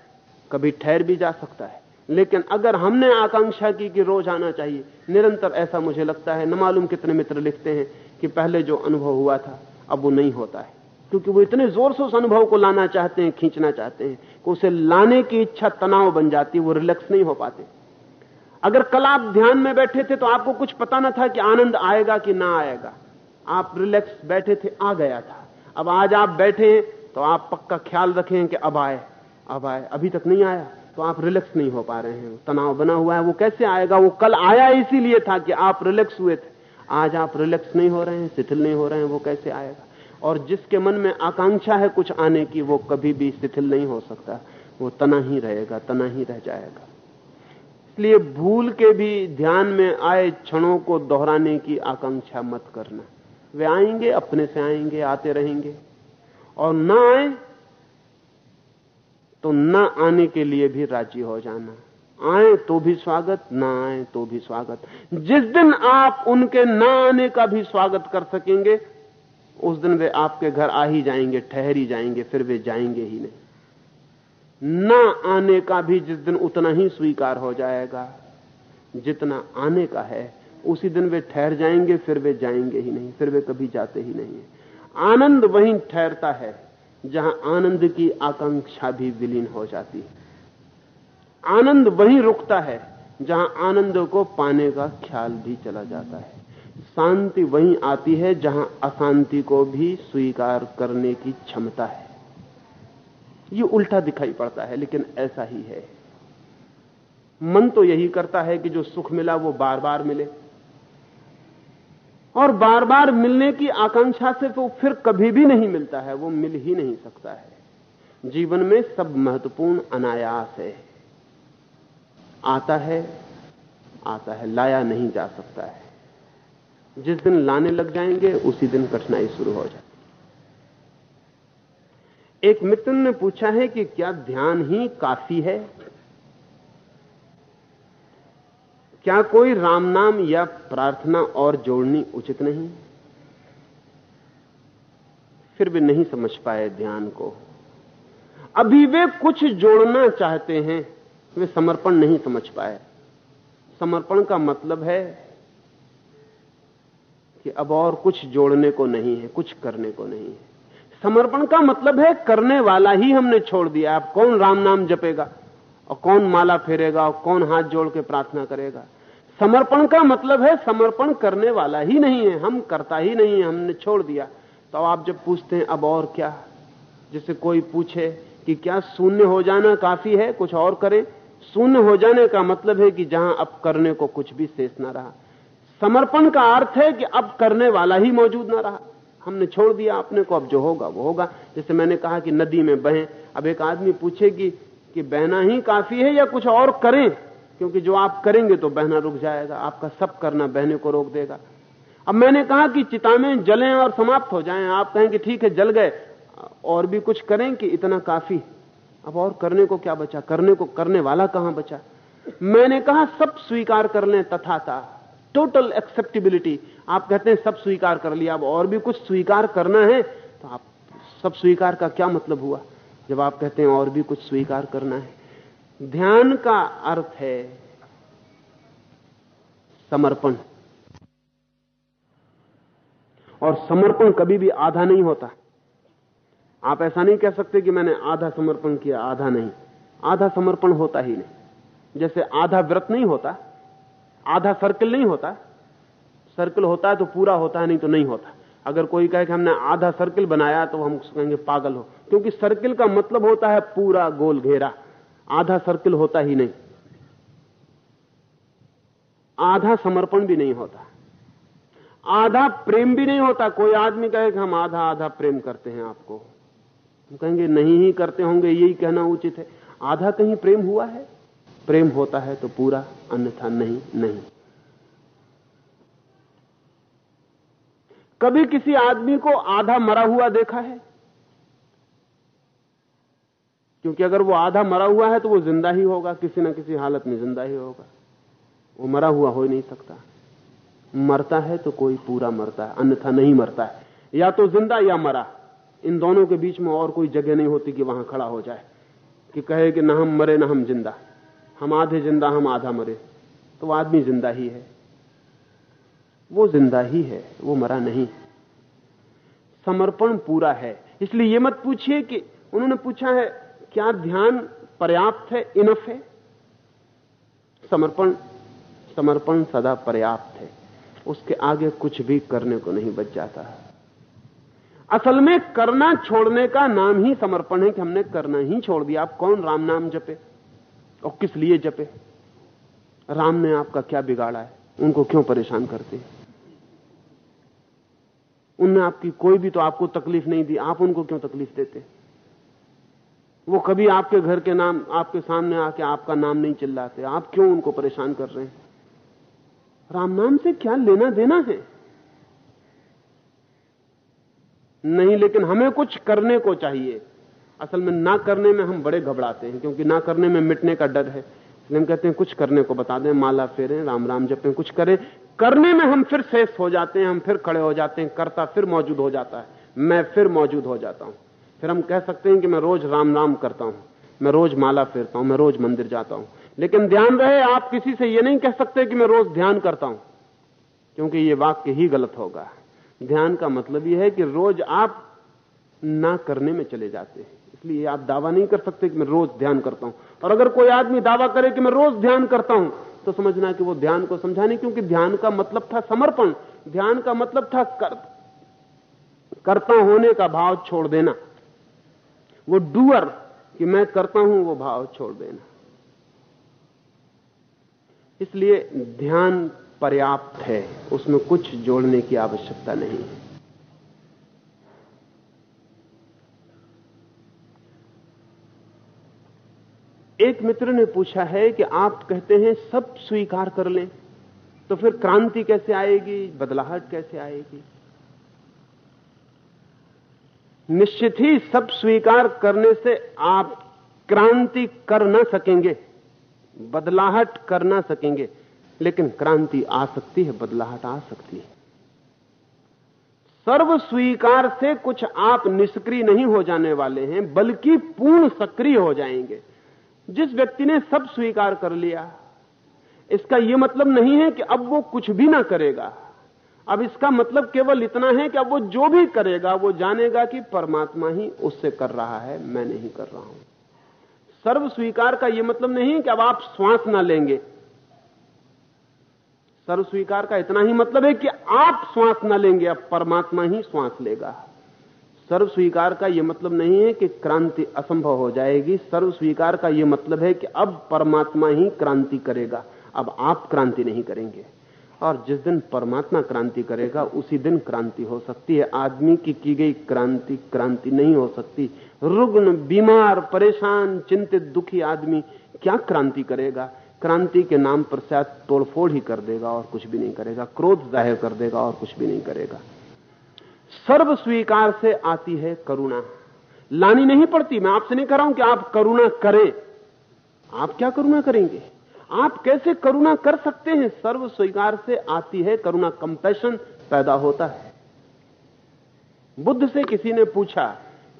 कभी ठहर भी जा सकता है। लेकिन अगर हमने आकांक्षा की कि रोज आना चाहिए, निरंतर ऐसा मुझे लगता है, न मालूम कितने मित्र लिखते हैं कि पहले जो अनुभव हुआ था, अब वो नहीं होता है। क्योंकि वो इतने ज़ोर से उस अनुभव को लाना चाहते हैं, खींचना चाहते हैं कि उसे लाने की इच्छा तनाव बन जाती है, वो रिलैक्स नहीं हो पाते। अगर कल आप ध्यान में बैठे थे तो आपको कुछ पता ना था कि आनंद आएगा कि ना आएगा। आप रिलैक्स बैठे थे, आ गया था। अब आज आप बैठे हैं तो आप पक्का ख्याल रखें कि अब आए अब आए, अभी तक नहीं आया तो आप रिलैक्स नहीं हो पा रहे हैं। तनाव बना हुआ है, वो कैसे आएगा? वो कल आया इसीलिए था कि आप रिलैक्स हुए थे। आज आप रिलैक्स नहीं हो रहे हैं, शिथिल नहीं हो रहे हैं, वो कैसे आएगा? और जिसके मन में आकांक्षा है कुछ आने की, वो कभी भी शिथिल नहीं हो सकता। वो तना ही रहेगा, तना ही रह जाएगा। इसलिए भूल के भी ध्यान में आए क्षणों को दोहराने की आकांक्षा मत करना। वे आएँगे, अपने से आएँगे, आते रहेंगे। और न आए तो न आने के लिए भी राज़ी हो जाना। आए तो भी स्वागत, ना आए तो भी स्वागत। जिस दिन आप उनके न आने का भी स्वागत कर सकेंगे उस दिन वे आपके घर आ ही जाएँगे, ठहर ही जाएँगे, फिर वे जाएँगे ही नहीं। न आने का भी जिस दिन उतना ही स्वीकार हो जाएगा। जितना आने का है, उसी दिन वे ठहर जाएँगे, फिर वे जाएँगे ही नहीं, फिर वे कभी जाते ही नहीं आनंद वहीं ठहरता है, जहाँ आनंद की आकांक्षा भी विलीन हो जाती है। आनंद वहीं रुकता है, जहाँ आनंद को पाने का ख्याल भी चला जाता है। शांति वहीं आती है जहाँ अशांति को भी स्वीकार करने की क्षमता है। ये उल्टा दिखाई पड़ता है, लेकिन ऐसा ही है। मन तो यही करता है कि जो सुख मिला वो बार बार मिले। और बार बार मिलने की आकांक्षा से तो फिर कभी भी नहीं मिलता है, वो मिल ही नहीं सकता है। जीवन में सब महत्वपूर्ण अनायास है। आता है आता है, लाया नहीं जा सकता है। जिस दिन लाने लग जाएँगे, उसी दिन कठिनाई शुरू हो जाती एक मित्र ने पूछा है कि क्या ध्यान ही काफ़ी है? क्या कोई राम नाम या प्रार्थना और जोड़नी उचित नहीं? फिर भी नहीं समझ पाए ध्यान को। अभी वे कुछ जोड़ना चाहते हैं, वे समर्पण नहीं समझ पाए। समर्पण का मतलब है कि अब और कुछ जोड़ने को नहीं है, कुछ करने को नहीं है। समर्पण का मतलब है करने वाला ही हमने छोड़ दिया। अब कौन राम नाम जपेगा? और कौन माला फेरेगा? और कौन हाथ जोड़ के प्रार्थना करेगा? समर्पण का मतलब है समर्पण करने वाला ही नहीं है। हम करता ही नहीं है, हमने छोड़ दिया। तो आप जब पूछते हैं, अब और क्या? जैसे कोई पूछे कि क्या शून्य हो जाना काफ़ी है, कुछ और करें। शून्य हो जाने का मतलब है कि जहाँ अब करने को कुछ भी शेष ना रहा। समर्पण का अर्थ है कि अब करने वाला ही मौजूद ना रहा। हमने छोड़ दिया अपने को, अब जो होगा, वो होगा। जैसे मैंने कहा कि नदी में बहें। अब एक आदमी पूछेगी कि बहना ही काफ़ी है या कुछ और करें? क्योंकि जो आप करेंगे तो बहना रुक जाएगा। आपका सब करना बहने को रोक देगा। अब मैंने कहा कि चिता में जलें और समाप्त हो जाएँ। आप कहें कि ठीक है, जल गए। और भी कुछ करें कि इतना काफ़ी। अब और करने को क्या बचा? करने को, करने वाला कहाँ बचा? मैंने कहा, सब स्वीकार कर लें तथा था टोटल एक्सेप्टेबिलिटी आप कहते हैं, सब स्वीकार कर लिया, अब और भी कुछ स्वीकार करना है? तो आप, सब स्वीकार का क्या मतलब हुआ? जब आप कहते हैं, और भी कुछ स्वीकार करना है। ध्यान का अर्थ है समर्पण। और समर्पण कभी भी आधा नहीं होता। आप ऐसा नहीं कह सकते कि मैंने आधा समर्पण किया, आधा नहीं। आधा समर्पण होता ही नहीं। जैसे आधा व्रत नहीं होता आधा सर्कल नहीं होता। सर्कल होता है तो पूरा होता है, नहीं तो नहीं होता। अगर कोई कहे कि हमने आधा सर्कल बनाया तो हम कहेंगे पागल हो। क्योंकि सर्कल का मतलब होता है पूरा गोल घेरा। आधा सर्कल होता ही नहीं। आधा समर्पण भी नहीं होता। आधा प्रेम भी नहीं होता। कोई आदमी कहे कि हम आधा आधा प्रेम करते हैं आपको। हम कहेंगे, नहीं ही करते होंगे, यही कहना उचित है। आधा कहीं प्रेम हुआ है? प्रेम होता है तो पूरा, अन्यथा नहीं नहीं। कभी किसी आदमी को आधा मरा हुआ देखा है? क्योंकि अगर वो आधा मरा हुआ है तो वो ज़िंदा ही होगा, किसी ना किसी हालत में ज़िंदा ही होगा। वो मरा हुआ हो ही नहीं सकता। मरता है तो कोई पूरा मरता है, अन्यथा नहीं मरता है। या तो ज़िंदा या मरा। इन दोनों के बीच में और कोई जगह नहीं होती कि वहाँ खड़ा हो जाए। कि कहे कि ना हम मरे, ना हम ज़िंदा। हम आधे ज़िंदा, हम आधा मरे। तो आदमी ज़िंदा ही है। वो ज़िंदा ही है, वो मरा नहीं। समर्पण पूरा है। इसलिए ये मत पूछिए कि उन्होंने पूछा है, क्या ध्यान पर्याप्त है? इनफ है? समर्पण समर्पण सदा पर्याप्त है। उसके आगे कुछ भी करने को नहीं बच जाता। है असल में करना छोड़ने का नाम ही समर्पण है कि हमने करना ही छोड़ दिया। आप कौन राम नाम जपे? और किस लिए जपे? राम ने आपका क्या बिगाड़ा है? उनको क्यों परेशान करते हैं? उनने आपकी कोई भी तो आपको तकलीफ़ नहीं दी, आप उनको क्यों तकलीफ़ देते वो कभी आपके घर के नाम, आपके सामने आके आपका नाम नहीं चिल्लाते, आप क्यों उनको परेशान कर रहे हैं? राम नाम से क्या लेना देना है? नहीं, लेकिन हमें कुछ करने को चाहिए। असल में ना करने में हम बड़े घबराते हैं, क्योंकि ना करने में मिटने का डर है। इसलिए हम कहते हैं, कुछ करने को बता दें, माला फेरें, राम राम जपें, कुछ करें। करने में हम फिर शेष हो जाते हैं, हम फिर खड़े हो जाते हैं, करता फिर मौजूद हो जाता है, मैं फिर मौजूद हो जाता हूँ। फिर हम कह सकते हैं कि मैं रोज राम राम करता हूँ, मैं रोज माला फेरता हूँ, मैं रोज मंदिर जाता हूँ। लेकिन ध्यान रहे, आप किसी से यह नहीं कह सकते कि मैं रोज ध्यान करता हूँ, क्योंकि ये वाक्य ही गलत होगा। ध्यान का मतलब यह है कि रोज आप ना करने में चले जाते हैं। इसलिए आप दावा नहीं कर सकते कि मैं रोज ध्यान करता हूँ। और अगर कोई आदमी दावा करे कि मैं रोज ध्यान करता हूँ तो समझना कि वो ध्यान को समझा नहीं क्योंकि ध्यान का मतलब था समर्पण। ध्यान का मतलब था कर, करता होने का भाव छोड़ देना। वो डूअर कि मैं करता हूँ वो भाव छोड़ देना। इसलिए ध्यान पर्याप्त है उसमें कुछ जोड़ने की आवश्यकता नहीं। है एक मित्र ने पूछा है कि आप कहते हैं सब स्वीकार कर लें तो फिर क्रांति कैसे आएगी, बदलाहट कैसे आएगी? निश्चित ही सब स्वीकार करने से आप क्रांति कर ना सकेंगे, बदलाहट कर ना सकेंगे, लेकिन क्रांति आ सकती है, बदलाहट आ सकती है। सर्व स्वीकार से कुछ आप निष्क्रिय नहीं हो जाने वाले हैं, बल्कि पूर्ण सक्रिय हो जाएँगे। जिस व्यक्ति ने सब स्वीकार कर लिया, इसका यह मतलब नहीं है कि अब वो कुछ भी ना करेगा। अब इसका मतलब केवल इतना है कि अब वो जो भी करेगा, वो जानेगा कि परमात्मा ही उससे कर रहा है, मैं नहीं कर रहा हूँ। सर्व स्वीकार का यह मतलब नहीं कि अब आप श्वास ना लेंगे। सर्व स्वीकार का इतना ही मतलब है कि आप श्वास ना लेंगे, अब परमात्मा ही श्वास लेगा। सर्व स्वीकार का यह मतलब नहीं है कि क्रांति असंभव हो जाएगी। सर्व स्वीकार का यह मतलब है कि अब परमात्मा ही क्रांति करेगा। अब आप क्रांति नहीं करेंगे। और जिस दिन परमात्मा क्रांति करेगा, उसी दिन क्रांति हो सकती है। आदमी की की गई क्रांति क्रांति नहीं हो सकती। रुग्ण, बीमार, परेशान, चिंतित, दुखी आदमी क्या क्रांति करेगा? क्रांति के नाम पर शायद तोड़फोड़ ही कर देगा और कुछ भी नहीं करेगा। क्रोध ज़ाहिर कर देगा और कुछ भी नहीं करेगा। सर्व स्वीकार से आती है करुणा। लानी नहीं पड़ती, मैं आपसे नहीं कह रहा हूँ कि आप करुणा करें। आप क्या करुणा करेंगे? आप कैसे करुणा कर सकते हैं? सर्व स्वीकार से आती है करुणा कंपैशन पैदा होता है। बुद्ध से किसी ने पूछा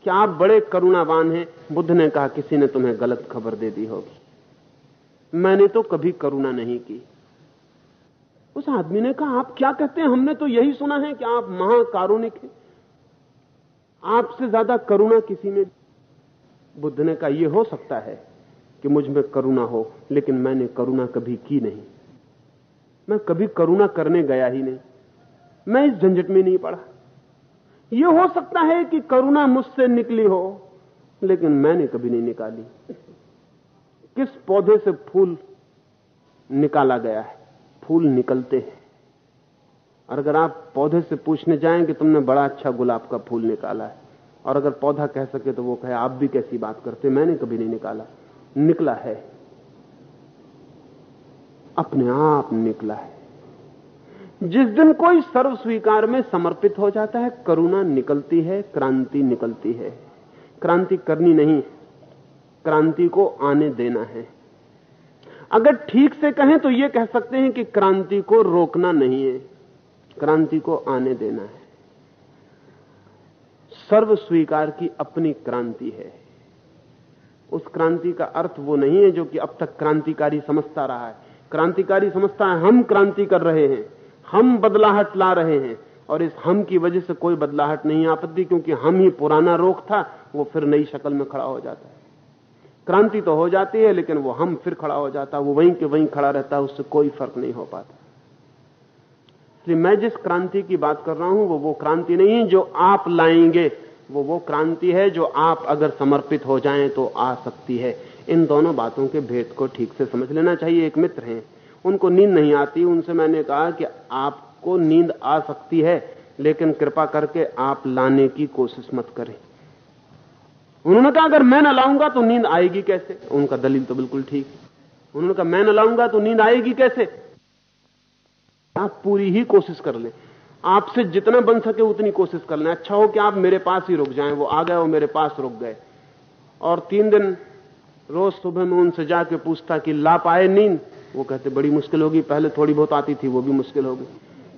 कि आप बड़े करुणावान हैं, बुद्ध ने कहा, किसी ने तुम्हें गलत खबर दे दी होगी। मैंने तो कभी करुणा नहीं की। उस आदमी ने कहा, आप क्या कहते हैं? हमने तो यही सुना है कि आप महाकारुणिक हैं। आपसे ज़्यादा करुणा किसी में बुद्ध ने कहा यह हो सकता है कि मुझमें करुणा हो, लेकिन मैंने करुणा कभी की नहीं। मैं कभी करुणा करने गया ही नहीं। मैं इस झंझट में नहीं पड़ा। यह हो सकता है कि करुणा मुझसे निकली हो, लेकिन मैंने कभी नहीं निकाली। किस पौधे से फूल निकाला गया है? फूल निकलते हैं। और अगर आप पौधे से पूछने जाएँ कि तुमने बड़ा अच्छा गुलाब का फूल निकाला है। और अगर पौधा कह सके तो वो कहे, आप भी कैसी बात करते मैंने कभी नहीं निकाला। निकला है। अपने आप निकला है। जिस दिन कोई सर्व स्वीकार में समर्पित हो जाता है, करुणा निकलती है, क्रांति निकलती है। क्रांति करनी नहीं, क्रांति को आने देना है। अगर ठीक से कहें तो यह कह सकते हैं कि क्रांति को रोकना नहीं है। क्रांति को आने देना है। सर्व स्वीकार की अपनी क्रांति है। उस क्रांति का अर्थ वो नहीं है जो कि अब तक क्रांतिकारी समझता रहा है। क्रांतिकारी समझता है, हम क्रांति कर रहे हैं। हम बदलाहट ला रहे हैं। और इस हम की वजह से कोई बदलाहट नहीं आपत्ति क्योंकि हम ही पुराना रोक था, वो फिर नई शक्ल में खड़ा हो जाता क्रांति तो हो जाती है, लेकिन वो हम फिर खड़ा हो जाता है, वो वहीं के वहीं खड़ा रहता है, उससे कोई फ़र्क नहीं हो पाता। इसलिए मैं जिस क्रांति की बात कर रहा हूँ, वो वो क्रांति नहीं है जो आप लाएँगे। वो वो क्रांति है जो आप अगर समर्पित हो जाएँ तो आ सकती है। इन दोनों बातों के भेद को ठीक से समझ लेना चाहिए। एक मित्र हैं, उनको नींद नहीं आती। उनसे मैंने कहा कि आपको नींद आ सकती है, लेकिन कृपा करके आप लाने की कोशिश मत करें। उन्होंने कहा, अगर मैं न लाऊँगा तो नींद आएगी कैसे? उनका दलील तो बिल्कुल ठीक उन्होंने कहा, मैं न लाऊँगा तो नींद आएगी कैसे? आप पूरी ही कोशिश कर लें। आपसे जितना बन सके उतनी कोशिश कर लें। अच्छा हो कि आप मेरे पास ही रुक जाएँ, वो आ गए वो मेरे पास रुक गए। और तीन दिन रोज सुबह में उनसे जाके पूछता कि ला पाए नींद? वो कहते, बड़ी मुश्किल होगी, पहले थोड़ी बहुत आती थी, वो भी मुश्किल होगी।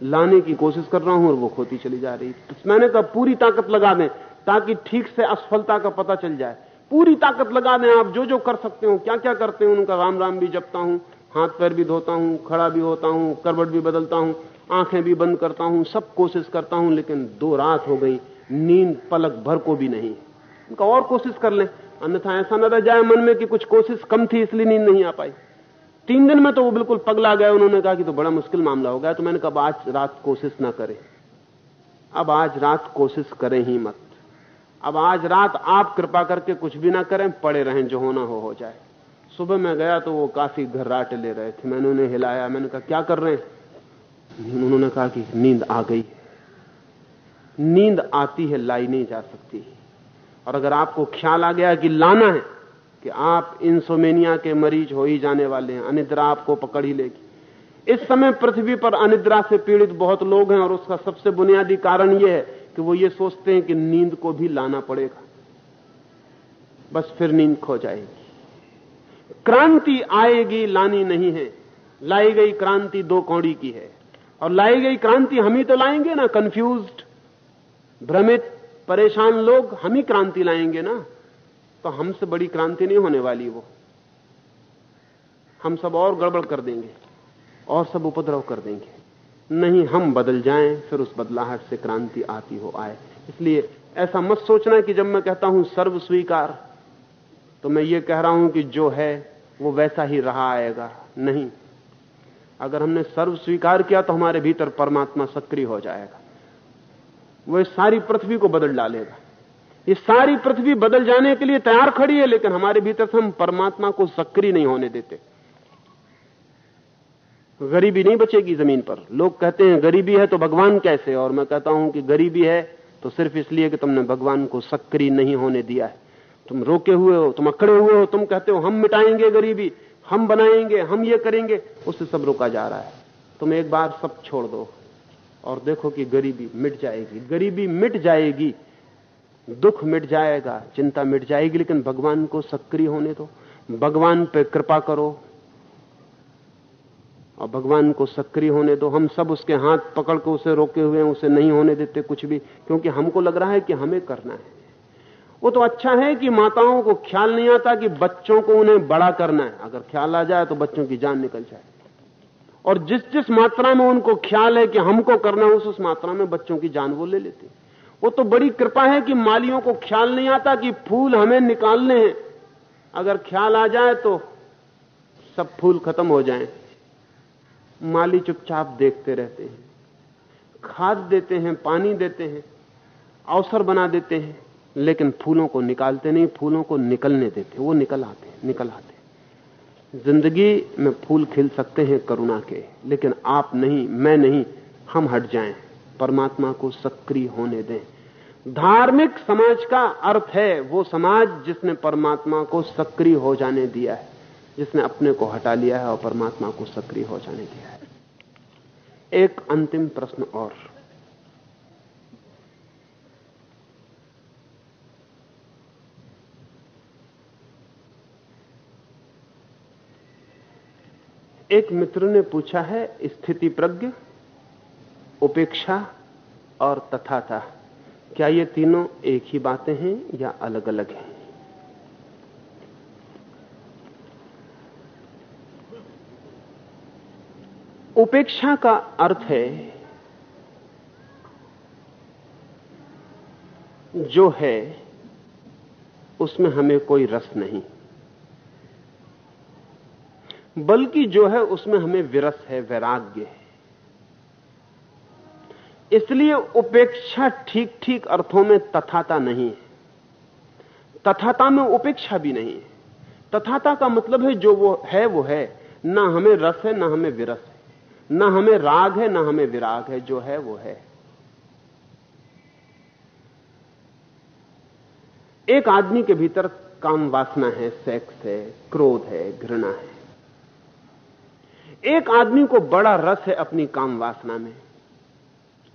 लाने की कोशिश कर रहा हूँ और वो खोती चली जा रही तो मैंने कहा, पूरी ताकत लगा दें। ताकि ठीक से असफलता का पता चल जाए। पूरी ताकत लगा दें आप जो जो कर सकते हो, क्या क्या करते हो, उनका राम राम भी जपता हूँ, हाथ पैर भी धोता हूँ, खड़ा भी होता हूँ, करवट भी बदलता हूँ, आँखें भी बंद करता हूँ, सब कोशिश करता हूँ, लेकिन दो रात हो गई, नींद पलक भर को भी नहीं। उनका और कोशिश कर लें। अन्यथा ऐसा न रह जाए मन में कि कुछ कोशिश कम थी, इसलिए नींद नहीं आ पाई। तीन दिन में तो वो बिल्कुल पगला गए उन्होंने कहा कि तो बड़ा मुश्किल मामला हो गया तो मैंने कहा आज रात कोशिश ना करें। अब आज रात कोशिश करें ही मत। अब आज रात आप कृपा करके कुछ भी ना करें, पड़े रहें जो होना हो हो जाए। सुबह मैं गया तो वो काफ़ी घर्राटे ले रहे थे। मैंने उन्हें हिलाया, मैंने कहा, क्या कर रहे हैं? उन्होंने कहा कि नींद आ गई नींद आती है, लाई नहीं जा सकती। और अगर आपको ख्याल आ गया कि लाना है कि आप इंसोमेनिया के मरीज़ हो ही जाने वाले हैं, अनिद्रा आपको पकड़ ही लेगी। इस समय पृथ्वी पर अनिद्रा से पीड़ित बहुत लोग हैं और उसका सबसे बुनियादी कारण यह है कि वो ये सोचते हैं कि नींद को भी लाना पड़ेगा। बस फिर नींद खो जाएगी। क्रांति आएगी, लानी नहीं है। लाई गई क्रांति दो कौड़ी की है। और लाई गई क्रांति हम ही तो लाएँगे ना कंफ्यूज्ड भ्रमित, परेशान लोग, हम ही क्रांति लाएँगे ना। तो हमसे बड़ी क्रांति नहीं होने वाली वो। हम सब और गड़बड़ कर देंगे, और सब उपद्रव कर देंगे। नहीं हम बदल जाएँ, फिर उस बदलाहट से क्रांति आती हो आए। इसलिए ऐसा मत सोचना कि जब मैं कहता हूँ सर्व स्वीकार तो मैं ये कह रहा हूँ कि जो है, वो वैसा ही रहा आएगा। नहीं। अगर हमने सर्व स्वीकार किया तो हमारे भीतर परमात्मा सक्रिय हो जाएगा। वो इस सारी पृथ्वी को बदल डालेगा। ये सारी पृथ्वी बदल जाने के लिए तैयार खड़ी है, लेकिन हमारे भीतर से हम परमात्मा को सक्रिय नहीं होने देते। गरीबी नहीं बचेगी ज़मीन पर। लोग कहते हैं, गरीबी है तो भगवान कैसे? और मैं कहता हूँ कि गरीबी है तो सिर्फ़ इसलिए कि तुमने भगवान को सक्रिय नहीं होने दिया है। तुम रोके हुए हो, तुम अकड़े हुए हो, तुम कहते हो, हम मिटाएँगे गरीबी, हम बनाएँगे, हम ये करेंगे। उससे सब रोका जा रहा है। तुम एक बार सब छोड़ दो और देखो कि गरीबी मिट जाएगी। गरीबी मिट जाएगी, दुख मिट जाएगा, चिंता मिट जाएगी, लेकिन भगवान को सक्रिय होने दो। भगवान पे कृपा करो और भगवान को सक्रिय होने दो। हम सब उसके हाथ पकड़ के उसे रोके हुए हैं, उसे नहीं होने देते कुछ भी, क्योंकि हमको लग रहा है कि हमें करना है। वो तो अच्छा है कि माताओं को ख्याल नहीं आता कि बच्चों को उन्हें बड़ा करना है। अगर ख्याल आ जाए तो बच्चों की जान निकल जाए। और जिस जिस मात्रा में उनको ख्याल है कि हमको करना है, उस उस मात्रा में बच्चों की जान वो ले लेते वो तो बड़ी कृपा है कि मालियों को ख्याल नहीं आता कि फूल हमें निकालने हैं। अगर ख्याल आ जाए तो सब फूल खत्म हो जाएँ। माली चुपचाप देखते रहते हैं। खाद देते हैं, पानी देते हैं, अवसर बना देते हैं, लेकिन फूलों को निकालते नहीं, फूलों को निकलने देते वो निकल आते हैं, निकल आते ज़िंदगी में फूल खिल सकते हैं करुणा के, लेकिन आप नहीं, मैं नहीं, हम हट जाएँ। परमात्मा को सक्रिय होने दें। धार्मिक समाज का अर्थ है, वो समाज जिसने परमात्मा को सक्रिय हो जाने दिया है। जिसने अपने को हटा लिया है और परमात्मा को सक्रिय हो जाने दिया है। एक अंतिम प्रश्न और। एक मित्र ने पूछा है, स्थिति प्रज्ञ, उपेक्षा और तथाता क्या ये तीनों एक ही बातें हैं या अलग अलग हैं? उपेक्षा का अर्थ है, जो है, उसमें हमें कोई रस नहीं। बल्कि जो है, उसमें हमें विरस है, वैराग्य है। इसलिए उपेक्षा ठीक ठीक अर्थों में तथाता नहीं है। तथाता में उपेक्षा भी नहीं है। तथाता का मतलब है, जो वो है वो है। ना हमें रस है, ना हमें विरस है। ना हमें राग है, ना हमें विराग है, जो है वो है। एक आदमी के भीतर काम वासना है, सेक्स है, क्रोध है, घृणा है। एक आदमी को बड़ा रस है अपनी काम वासना में।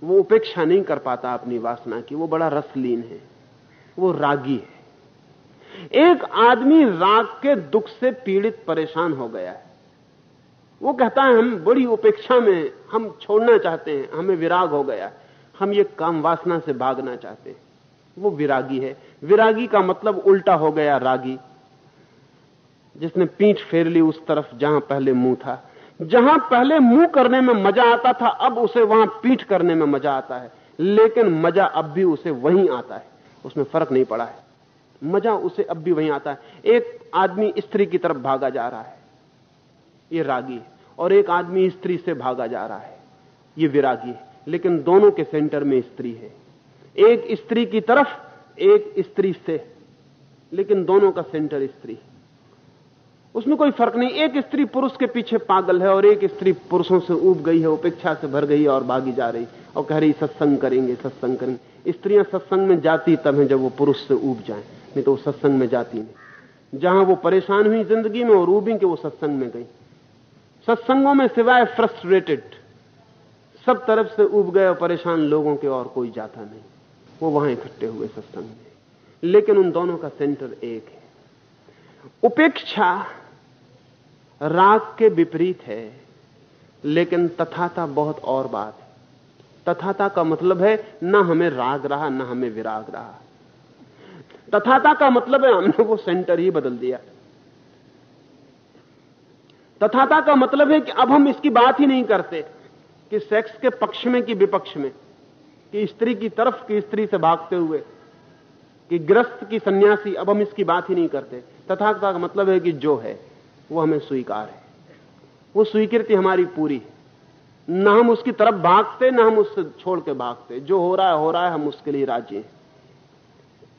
वो उपेक्षा नहीं कर पाता अपनी वासना की, वो बड़ा रसलीन है, वो रागी है। एक आदमी राग के दुख से पीड़ित, परेशान हो गया है। वो कहता है, हम बड़ी उपेक्षा में, हम छोड़ना चाहते हैं, हमें विराग हो गया हम ये काम वासना से भागना चाहते हैं। वो विरागी है। विरागी का मतलब उल्टा हो गया रागी। जिसने पीठ फेर ली उस तरफ़ जहाँ पहले मुँह था। जहाँ पहले मुँह करने में मज़ा आता था, अब उसे वहाँ पीठ करने में मज़ा आता है। लेकिन मज़ा अब भी उसे वहीं आता है। उसमें फ़र्क नहीं पड़ा है। मज़ा उसे अब भी वहीं आता है। एक आदमी स्त्री की तरफ़ भागा जा रहा है। ये रागी है। और एक आदमी स्त्री से भागा जा रहा है। ये विरागी है। लेकिन दोनों के सेंटर में स्त्री है। एक स्त्री की तरफ़, एक स्त्री से। लेकिन दोनों का सेंटर स्त्री है। उसमें कोई फ़र्क नहीं। एक स्त्री पुरुष के पीछे पागल है और एक स्त्री पुरुषों से उब गई है, उपेक्षा से भर गई है और भागी जा रही और कह रही सत्संग करेंगे सत्संग करेंगे। स्त्रियाँ सत्संग में जाती तब है जब वो पुरुष से उब जाए। नहीं तो वो सत्संग में जाती नहीं। जहाँ वो परेशान हुई ज़िंदगी में और उबी के वो सत्संग में गई। सत्संगों में सिवाय फ्रस्ट्रेटेड सब तरफ़ से उब गए और परेशान लोगों के और कोई जाता नहीं। वो वहाँ इकट्ठे हुए सत्संग में। लेकिन उन दोनों का सेंटर एक है। उपेक्षा राग के विपरीत है, लेकिन तथाता बहुत और बात है। तथाता का मतलब है, ना हमें राग रहा, ना हमें विराग रहा। तथाता का मतलब है, हमने वो सेंटर ही बदल दिया। तथाता का मतलब है कि अब हम इसकी बात ही नहीं करते कि सेक्स के पक्ष में कि विपक्ष में, कि स्त्री की तरफ़, की स्त्री से भागते हुए, कि ग्रस्त की सन्यासी, अब हम इसकी बात ही नहीं करते। तथाता का मतलब है कि जो है, वो हमें स्वीकार है। वो स्वीकृति हमारी पूरी है। न हम उसकी तरफ़ भागते, न हम उससे छोड़ के भागते। जो हो रहा है, हो रहा है, हम उसके लिए राज़ी हैं।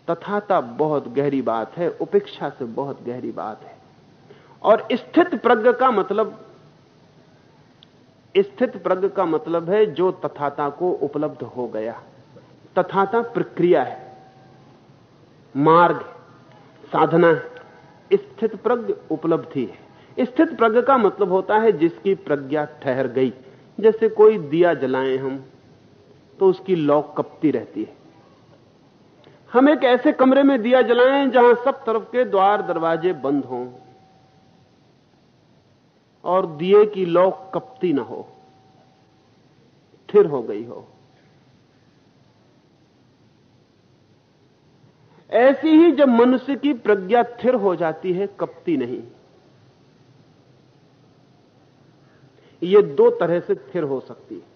तथाता बहुत गहरी बात है, उपेक्षा से बहुत गहरी बात है। और स्थित प्रज्ञ का मतलब स्थित प्रज्ञ का मतलब है जो तथाता को उपलब्ध हो गया। तथाता प्रक्रिया है, मार्ग साधना है। स्थित प्रज्ञ उपलब्धि है। स्थित प्रज्ञ का मतलब होता है जिसकी प्रज्ञा ठहर गई। जैसे कोई दिया जलाएँ हम तो उसकी लौ कपती रहती है। हम एक ऐसे कमरे में दिया जलाएँ जहाँ सब तरफ़ के द्वार दरवाजे बंद हों। और दिए की लौ कपती ना हो। थिर हो गई हो। ऐसी ही जब मनुष्य की प्रज्ञा स्थिर हो जाती है, कपती नहीं। ये दो तरह से स्थिर हो सकती है।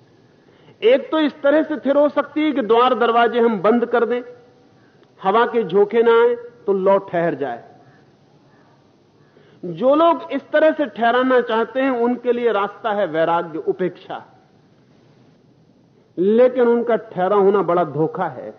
एक तो इस तरह से स्थिर हो सकती है कि द्वार दरवाजे हम बंद कर दें, हवा के झोंके ना आए तो लौ ठहर जाए। जो लोग इस तरह से ठहराना चाहते हैं, उनके लिए रास्ता है वैराग्य, उपेक्षा। लेकिन उनका ठहरा होना बड़ा धोखा है।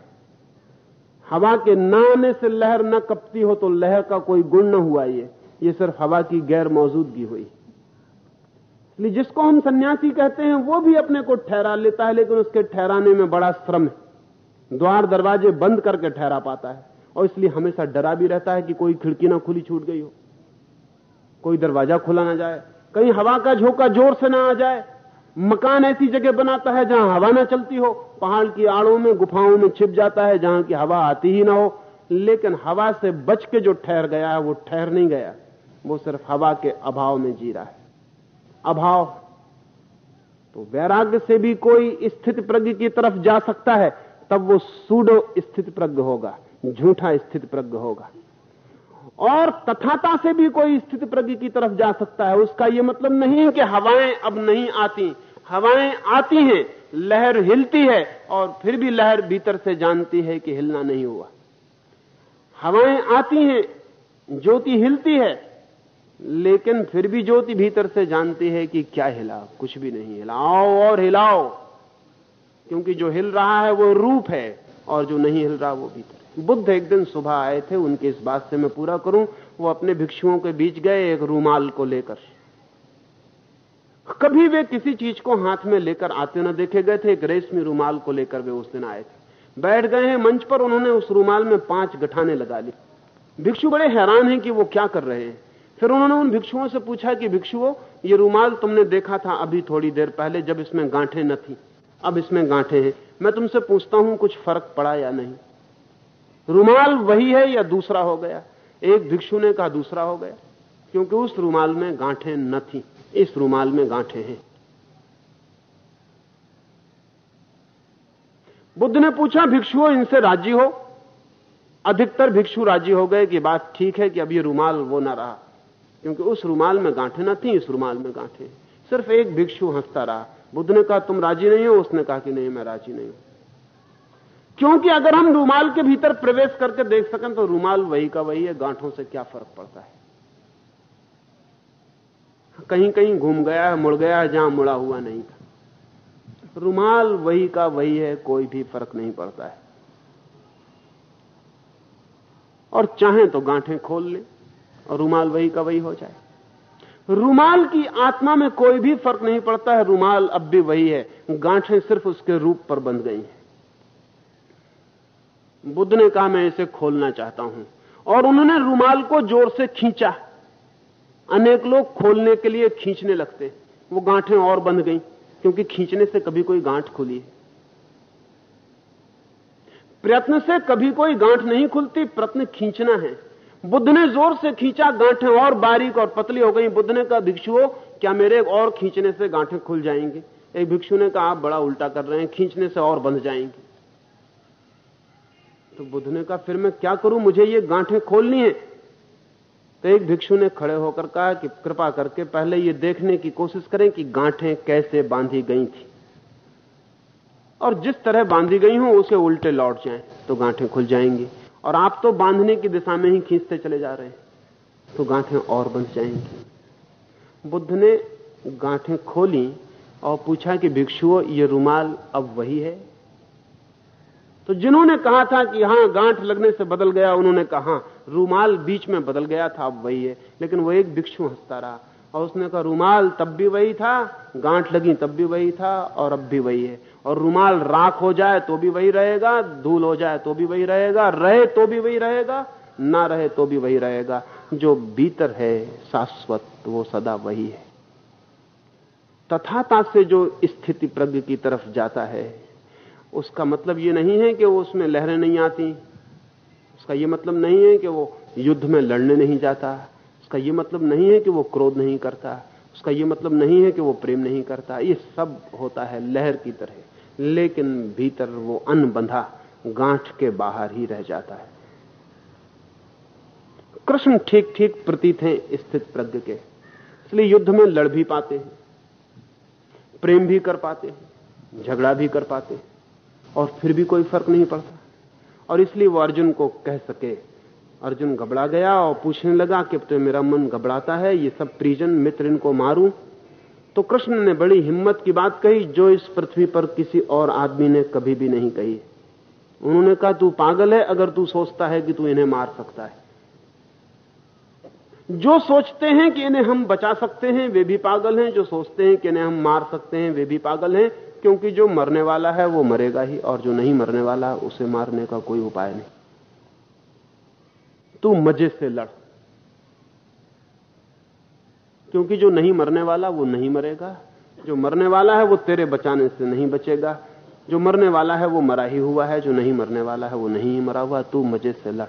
हवा के न आने से लहर न कपती हो तो लहर का कोई गुण न हुआ ये। ये सिर्फ़ हवा की गैर मौजूदगी हुई। इसलिए जिसको हम सन्यासी कहते हैं, वो भी अपने को ठहरा लेता है, लेकिन उसके ठहराने में बड़ा श्रम है। द्वार दरवाजे बंद करके ठहरा पाता है। और इसलिए हमेशा डरा भी रहता है कि कोई खिड़की ना खुली छूट गई हो। कोई दरवाज़ा खुला ना जाए, कहीं हवा का झोंका ज़ोर से ना आ जाए। मकान ऐसी जगह बनाता है जहाँ हवा ना चलती हो, पहाड़ की आड़ों में, गुफाओं में छिप जाता है जहाँ की हवा आती ही ना हो। लेकिन हवा से बच के जो ठहर गया है, वो ठहर नहीं गया। वो सिर्फ़ हवा के अभाव में जी रहा है। अभाव तो वैराग्य से भी कोई स्थिति प्रज्ञ की तरफ़ जा सकता है, तब वो सूडो स्थित प्रज्ञ होगा, झूठा स्थिति प्रज्ञ होगा। और तथाता से भी कोई स्थिति प्रज्ञ की तरफ़ जा सकता है। उसका यह मतलब नहीं कि हवाएँ अब नहीं आती। हवाएँ आती हैं, लहर हिलती है, और फिर भी लहर भीतर से जानती है कि हिलना नहीं हुआ। हवाएँ आती हैं, ज्योति हिलती है, लेकिन फिर भी ज्योति भीतर से जानती है कि क्या हिला, कुछ भी नहीं हिलाओ और हिलाओ, क्योंकि जो हिल रहा है वो रूप है, और जो नहीं हिल रहा वो भीतर। बुद्ध एक दिन सुबह आए थे, उनके इस बात से मैं पूरा करूँ, वो अपने भिक्षुओं के बीच गए एक रूमाल को लेकर। कभी वे किसी चीज़ को हाथ में लेकर आते न देखे गए थे, एक रेशमी रूमाल को लेकर वे उस दिन आए थे। बैठ गए हैं मंच पर, उन्होंने उस रूमाल में पाँच गठाने लगा ली। भिक्षु बड़े हैरान हैं कि वो क्या कर रहे हैं। फिर उन्होंने उन भिक्षुओं से पूछा कि, भिक्षुओं, ये रूमाल तुमने देखा था अभी थोड़ी देर पहले जब इसमें गांठें न थी। अब इसमें गांठें हैं। मैं तुमसे पूछता हूँ, कुछ फ़र्क पड़ा या नहीं? रूमाल वही है या दूसरा हो गया? एक भिक्षु ने कहा दूसरा हो गया। क्योंकि उस रूमाल में गांठें न थी। इस रूमाल में गांठें हैं। बुद्ध ने पूछा, भिक्षुओं, इनसे राज़ी हो? अधिकतर भिक्षु राज़ी हो गए कि बात ठीक है कि अब ये रूमाल वो ना रहा। क्योंकि उस रूमाल में गांठें न थी, इस रूमाल में गांठें। सिर्फ़ एक भिक्षु हंसता रहा। बुद्ध ने कहा, तुम राज़ी नहीं हो? उसने कहा कि, नहीं, मैं राज़ी नहीं हूँ। क्योंकि अगर हम रूमाल के भीतर प्रवेश करके देख सकें तो रूमाल वही का वही है, गांठों से क्या फ़र्क पड़ता है? कहीं कहीं घूम गया है, मुड़ गया है, जहाँ मुड़ा हुआ नहीं था। रूमाल वही का वही है, कोई भी फ़र्क नहीं पड़ता है। और चाहें तो गांठें खोल लें, और रूमाल वही का वही हो जाए। रूमाल की आत्मा में कोई भी फ़र्क नहीं पड़ता है, रूमाल अब भी वही है। गांठें सिर्फ़ उसके रूप पर बंध गई हैं। बुद्ध ने कहा, मैं इसे खोलना चाहता हूँ। और उन्होंने रूमाल को ज़ोर से खींचा। अनेक लोग खोलने के लिए खींचने लगते। वो गांठें और बंध गई, क्योंकि खींचने से कभी कोई गांठ खुली प्रयत्न से कभी कोई गांठ नहीं खुलती, प्रयत्न खींचना है। बुद्ध ने ज़ोर से खींचा, गांठें और बारीक और पतली हो गई। बुद्ध ने कहा, भिक्षुओं, क्या मेरे और खींचने से गांठें खुल जाएँगी? एक भिक्षु ने कहा, आप बड़ा उल्टा कर रहे हैं, खींचने से और बंध जाएँगी। तो बुद्ध ने कहा, फिर मैं क्या करूँ? मुझे ये गांठें खोलनी है. तो एक भिक्षु ने खड़े होकर कहा कि, कृपा करके पहले ये देखने की कोशिश करें कि गांठें कैसे बांधी गई थी। और जिस तरह बांधी गई हो, उसे उल्टे लौट जाएँ तो गांठें खुल जाएँगी। और आप तो बांधने की दिशा में ही खींचते चले जा रहे हैं तो गांठें और बंध जाएँगी। बुद्ध ने गांठें खोली और पूछा कि, भिक्षुओं, ये रुमाल अब वही है? तो जिन्होंने कहा था कि हाँ, गांठ लगने से बदल गया, उन्होंने कहा, रूमाल बीच में बदल गया था, अब वही है। लेकिन वो एक भिक्षु हंसता रहा और उसने कहा, रूमाल तब भी वही था, गांठ लगी तब भी वही था और अब भी वही है। और रूमाल राख हो जाए तो भी वही रहेगा, धूल हो जाए तो भी वही रहेगा, रहे तो भी वही रहेगा, ना रहे तो भी वही रहेगा। जो भीतर है शाश्वत, वो सदा वही है। तथाता से जो स्थिति प्रज्ञ की तरफ़ जाता है उसका मतलब ये नहीं है कि वो उसमें लहरें नहीं आती। उसका ये मतलब नहीं है कि वो युद्ध में लड़ने नहीं जाता। उसका ये मतलब नहीं है कि वो क्रोध नहीं करता। उसका ये मतलब नहीं है कि वो प्रेम नहीं करता। ये सब होता है लहर की तरह। लेकिन भीतर वो अनबंधा गांठ के बाहर ही रह जाता है। कृष्ण ठीक ठीक प्रतीत हैं स्थित प्रज्ञ के। इसलिए युद्ध में लड़ भी पाते हैं। प्रेम भी कर पाते हैं। झगड़ा भी कर पाते हैं। और फिर भी कोई फ़र्क नहीं पड़ता। और इसलिए वो अर्जुन को कह सके, अर्जुन घबरा गया और पूछने लगा कि तो मेरा मन घबराता है, ये सब प्रिजन मित्र इनको मारूं? तो कृष्ण ने बड़ी हिम्मत की बात कही, जो इस पृथ्वी पर किसी और आदमी ने कभी भी नहीं कही। उन्होंने कहा, तू पागल है, अगर तू सोचता है कि तू इन्हें मार सकता है। जो सोचते हैं कि इन्हें हम बचा सकते हैं, वे भी पागल हैं। जो सोचते हैं कि इन्हें हम मार सकते हैं, वे भी पागल हैं। क्योंकि जो मरने वाला है वो मरेगा ही, और जो नहीं मरने वाला है, उसे मारने का कोई उपाय नहीं। तू मज़े से लड़। क्योंकि जो नहीं मरने वाला, वो नहीं मरेगा। जो मरने वाला है, वो तेरे बचाने से नहीं बचेगा। जो मरने वाला है, वो मरा ही हुआ है। जो नहीं मरने वाला है, वो नहीं मरा हुआ। तू मज़े से लड़।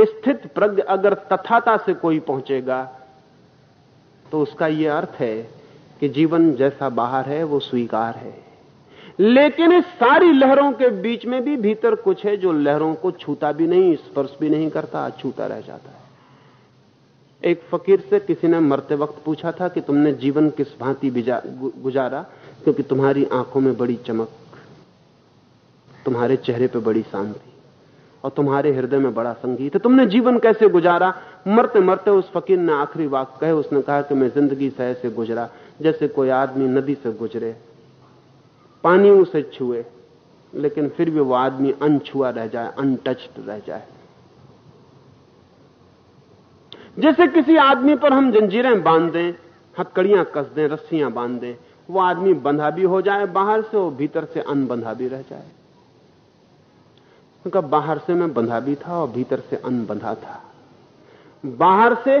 स्थित प्रज्ञ अगर तथाता से कोई पहुंचेगा तो उसका यह अर्थ है कि जीवन जैसा बाहर है, वो स्वीकार है। लेकिन इस सारी लहरों के बीच में भी भीतर कुछ है जो लहरों को छूता भी नहीं, स्पर्श भी नहीं करता, छूता रह जाता है। एक फकीर से किसी ने मरते वक्त पूछा था कि तुमने जीवन किस भांति गुजारा? क्योंकि तुम्हारी आँखों में बड़ी चमक, तुम्हारे चेहरे पे बड़ी शांति, और तुम्हारे हृदय में बड़ा संगीत है। तुमने जीवन कैसे गुजारा? मरते मरते उस फकीर ने आखिरी वाक कहे, उसने कहा कि मैं ज़िंदगी सह से गुजरा। जैसे कोई आदमी नदी से गुजरे, पानी उसे छुए, लेकिन फिर भी वो आदमी अनछुआ रह जाए अनटच्ड रह जाए। जैसे किसी आदमी पर हम जंजीरें बाँध दें हथकड़ियाँ कस दें रस्सियाँ बाँध दें वो आदमी बंधा भी हो जाए, बाहर से और भीतर से अनबंधा भी रह जाए। उनका बाहर से मैं बंधा भी था और भीतर से अनबंधा था। बाहर से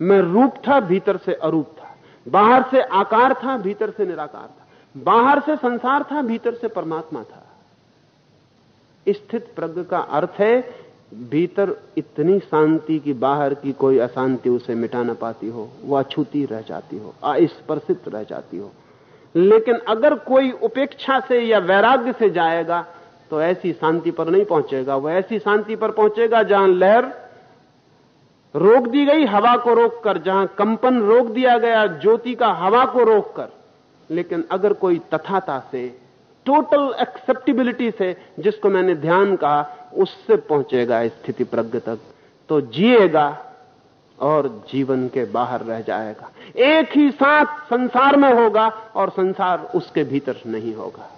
मैं रूप था, भीतर से अरूप था। बाहर से आकार था, भीतर से निराकार था। बाहर से संसार था, भीतर से परमात्मा था। स्थित प्रज्ञ का अर्थ है, भीतर इतनी शांति की बाहर की कोई अशांति उसे मिटा ना पाती हो। वह अछूती रह जाती हो, अस्पर्शित रह जाती हो। लेकिन अगर कोई उपेक्षा से या वैराग्य से जाएगा तो ऐसी शांति पर नहीं पहुंचेगा। वह ऐसी शांति पर पहुंचेगा जहाँ लहर रोक दी गई, हवा को रोककर, जहाँ कंपन रोक दिया गया, ज्योति का हवा को रोककर। लेकिन अगर कोई तथाता से टोटल एक्सेप्टेबिलिटी से, जिसको मैंने ध्यान कहा, उससे पहुंचेगा स्थिति प्रज्ञ तक तो जिएगा और जीवन के बाहर रह जाएगा। एक ही साथ संसार में होगा और संसार उसके भीतर नहीं होगा।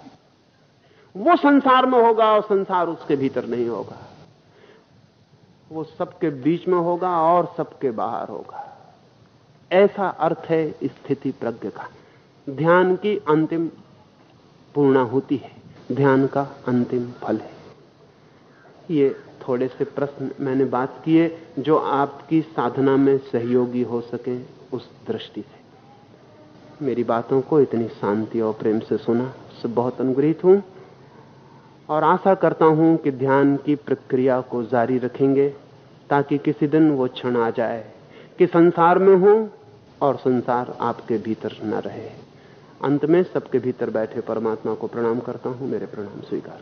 वो संसार में होगा और संसार उसके भीतर नहीं होगा। वो सबके बीच में होगा और सबके बाहर होगा। ऐसा अर्थ है स्थिति प्रज्ञ का। ध्यान की अंतिम पूर्णा होती है। ध्यान का अंतिम फल है। ये थोड़े से प्रश्न मैंने बात किए जो आपकी साधना में सहयोगी हो सके उस दृष्टि से। मेरी बातों को इतनी शांति और प्रेम से सुना। उससे बहुत अनुग्रहित हूँ। और आशा करता हूँ कि ध्यान की प्रक्रिया को जारी रखेंगे ताकि किसी दिन वो क्षण आ जाए कि संसार में हो और संसार आपके भीतर न रहे। अंत में सबके भीतर बैठे परमात्मा को प्रणाम करता हूँ, मेरे प्रणाम स्वीकार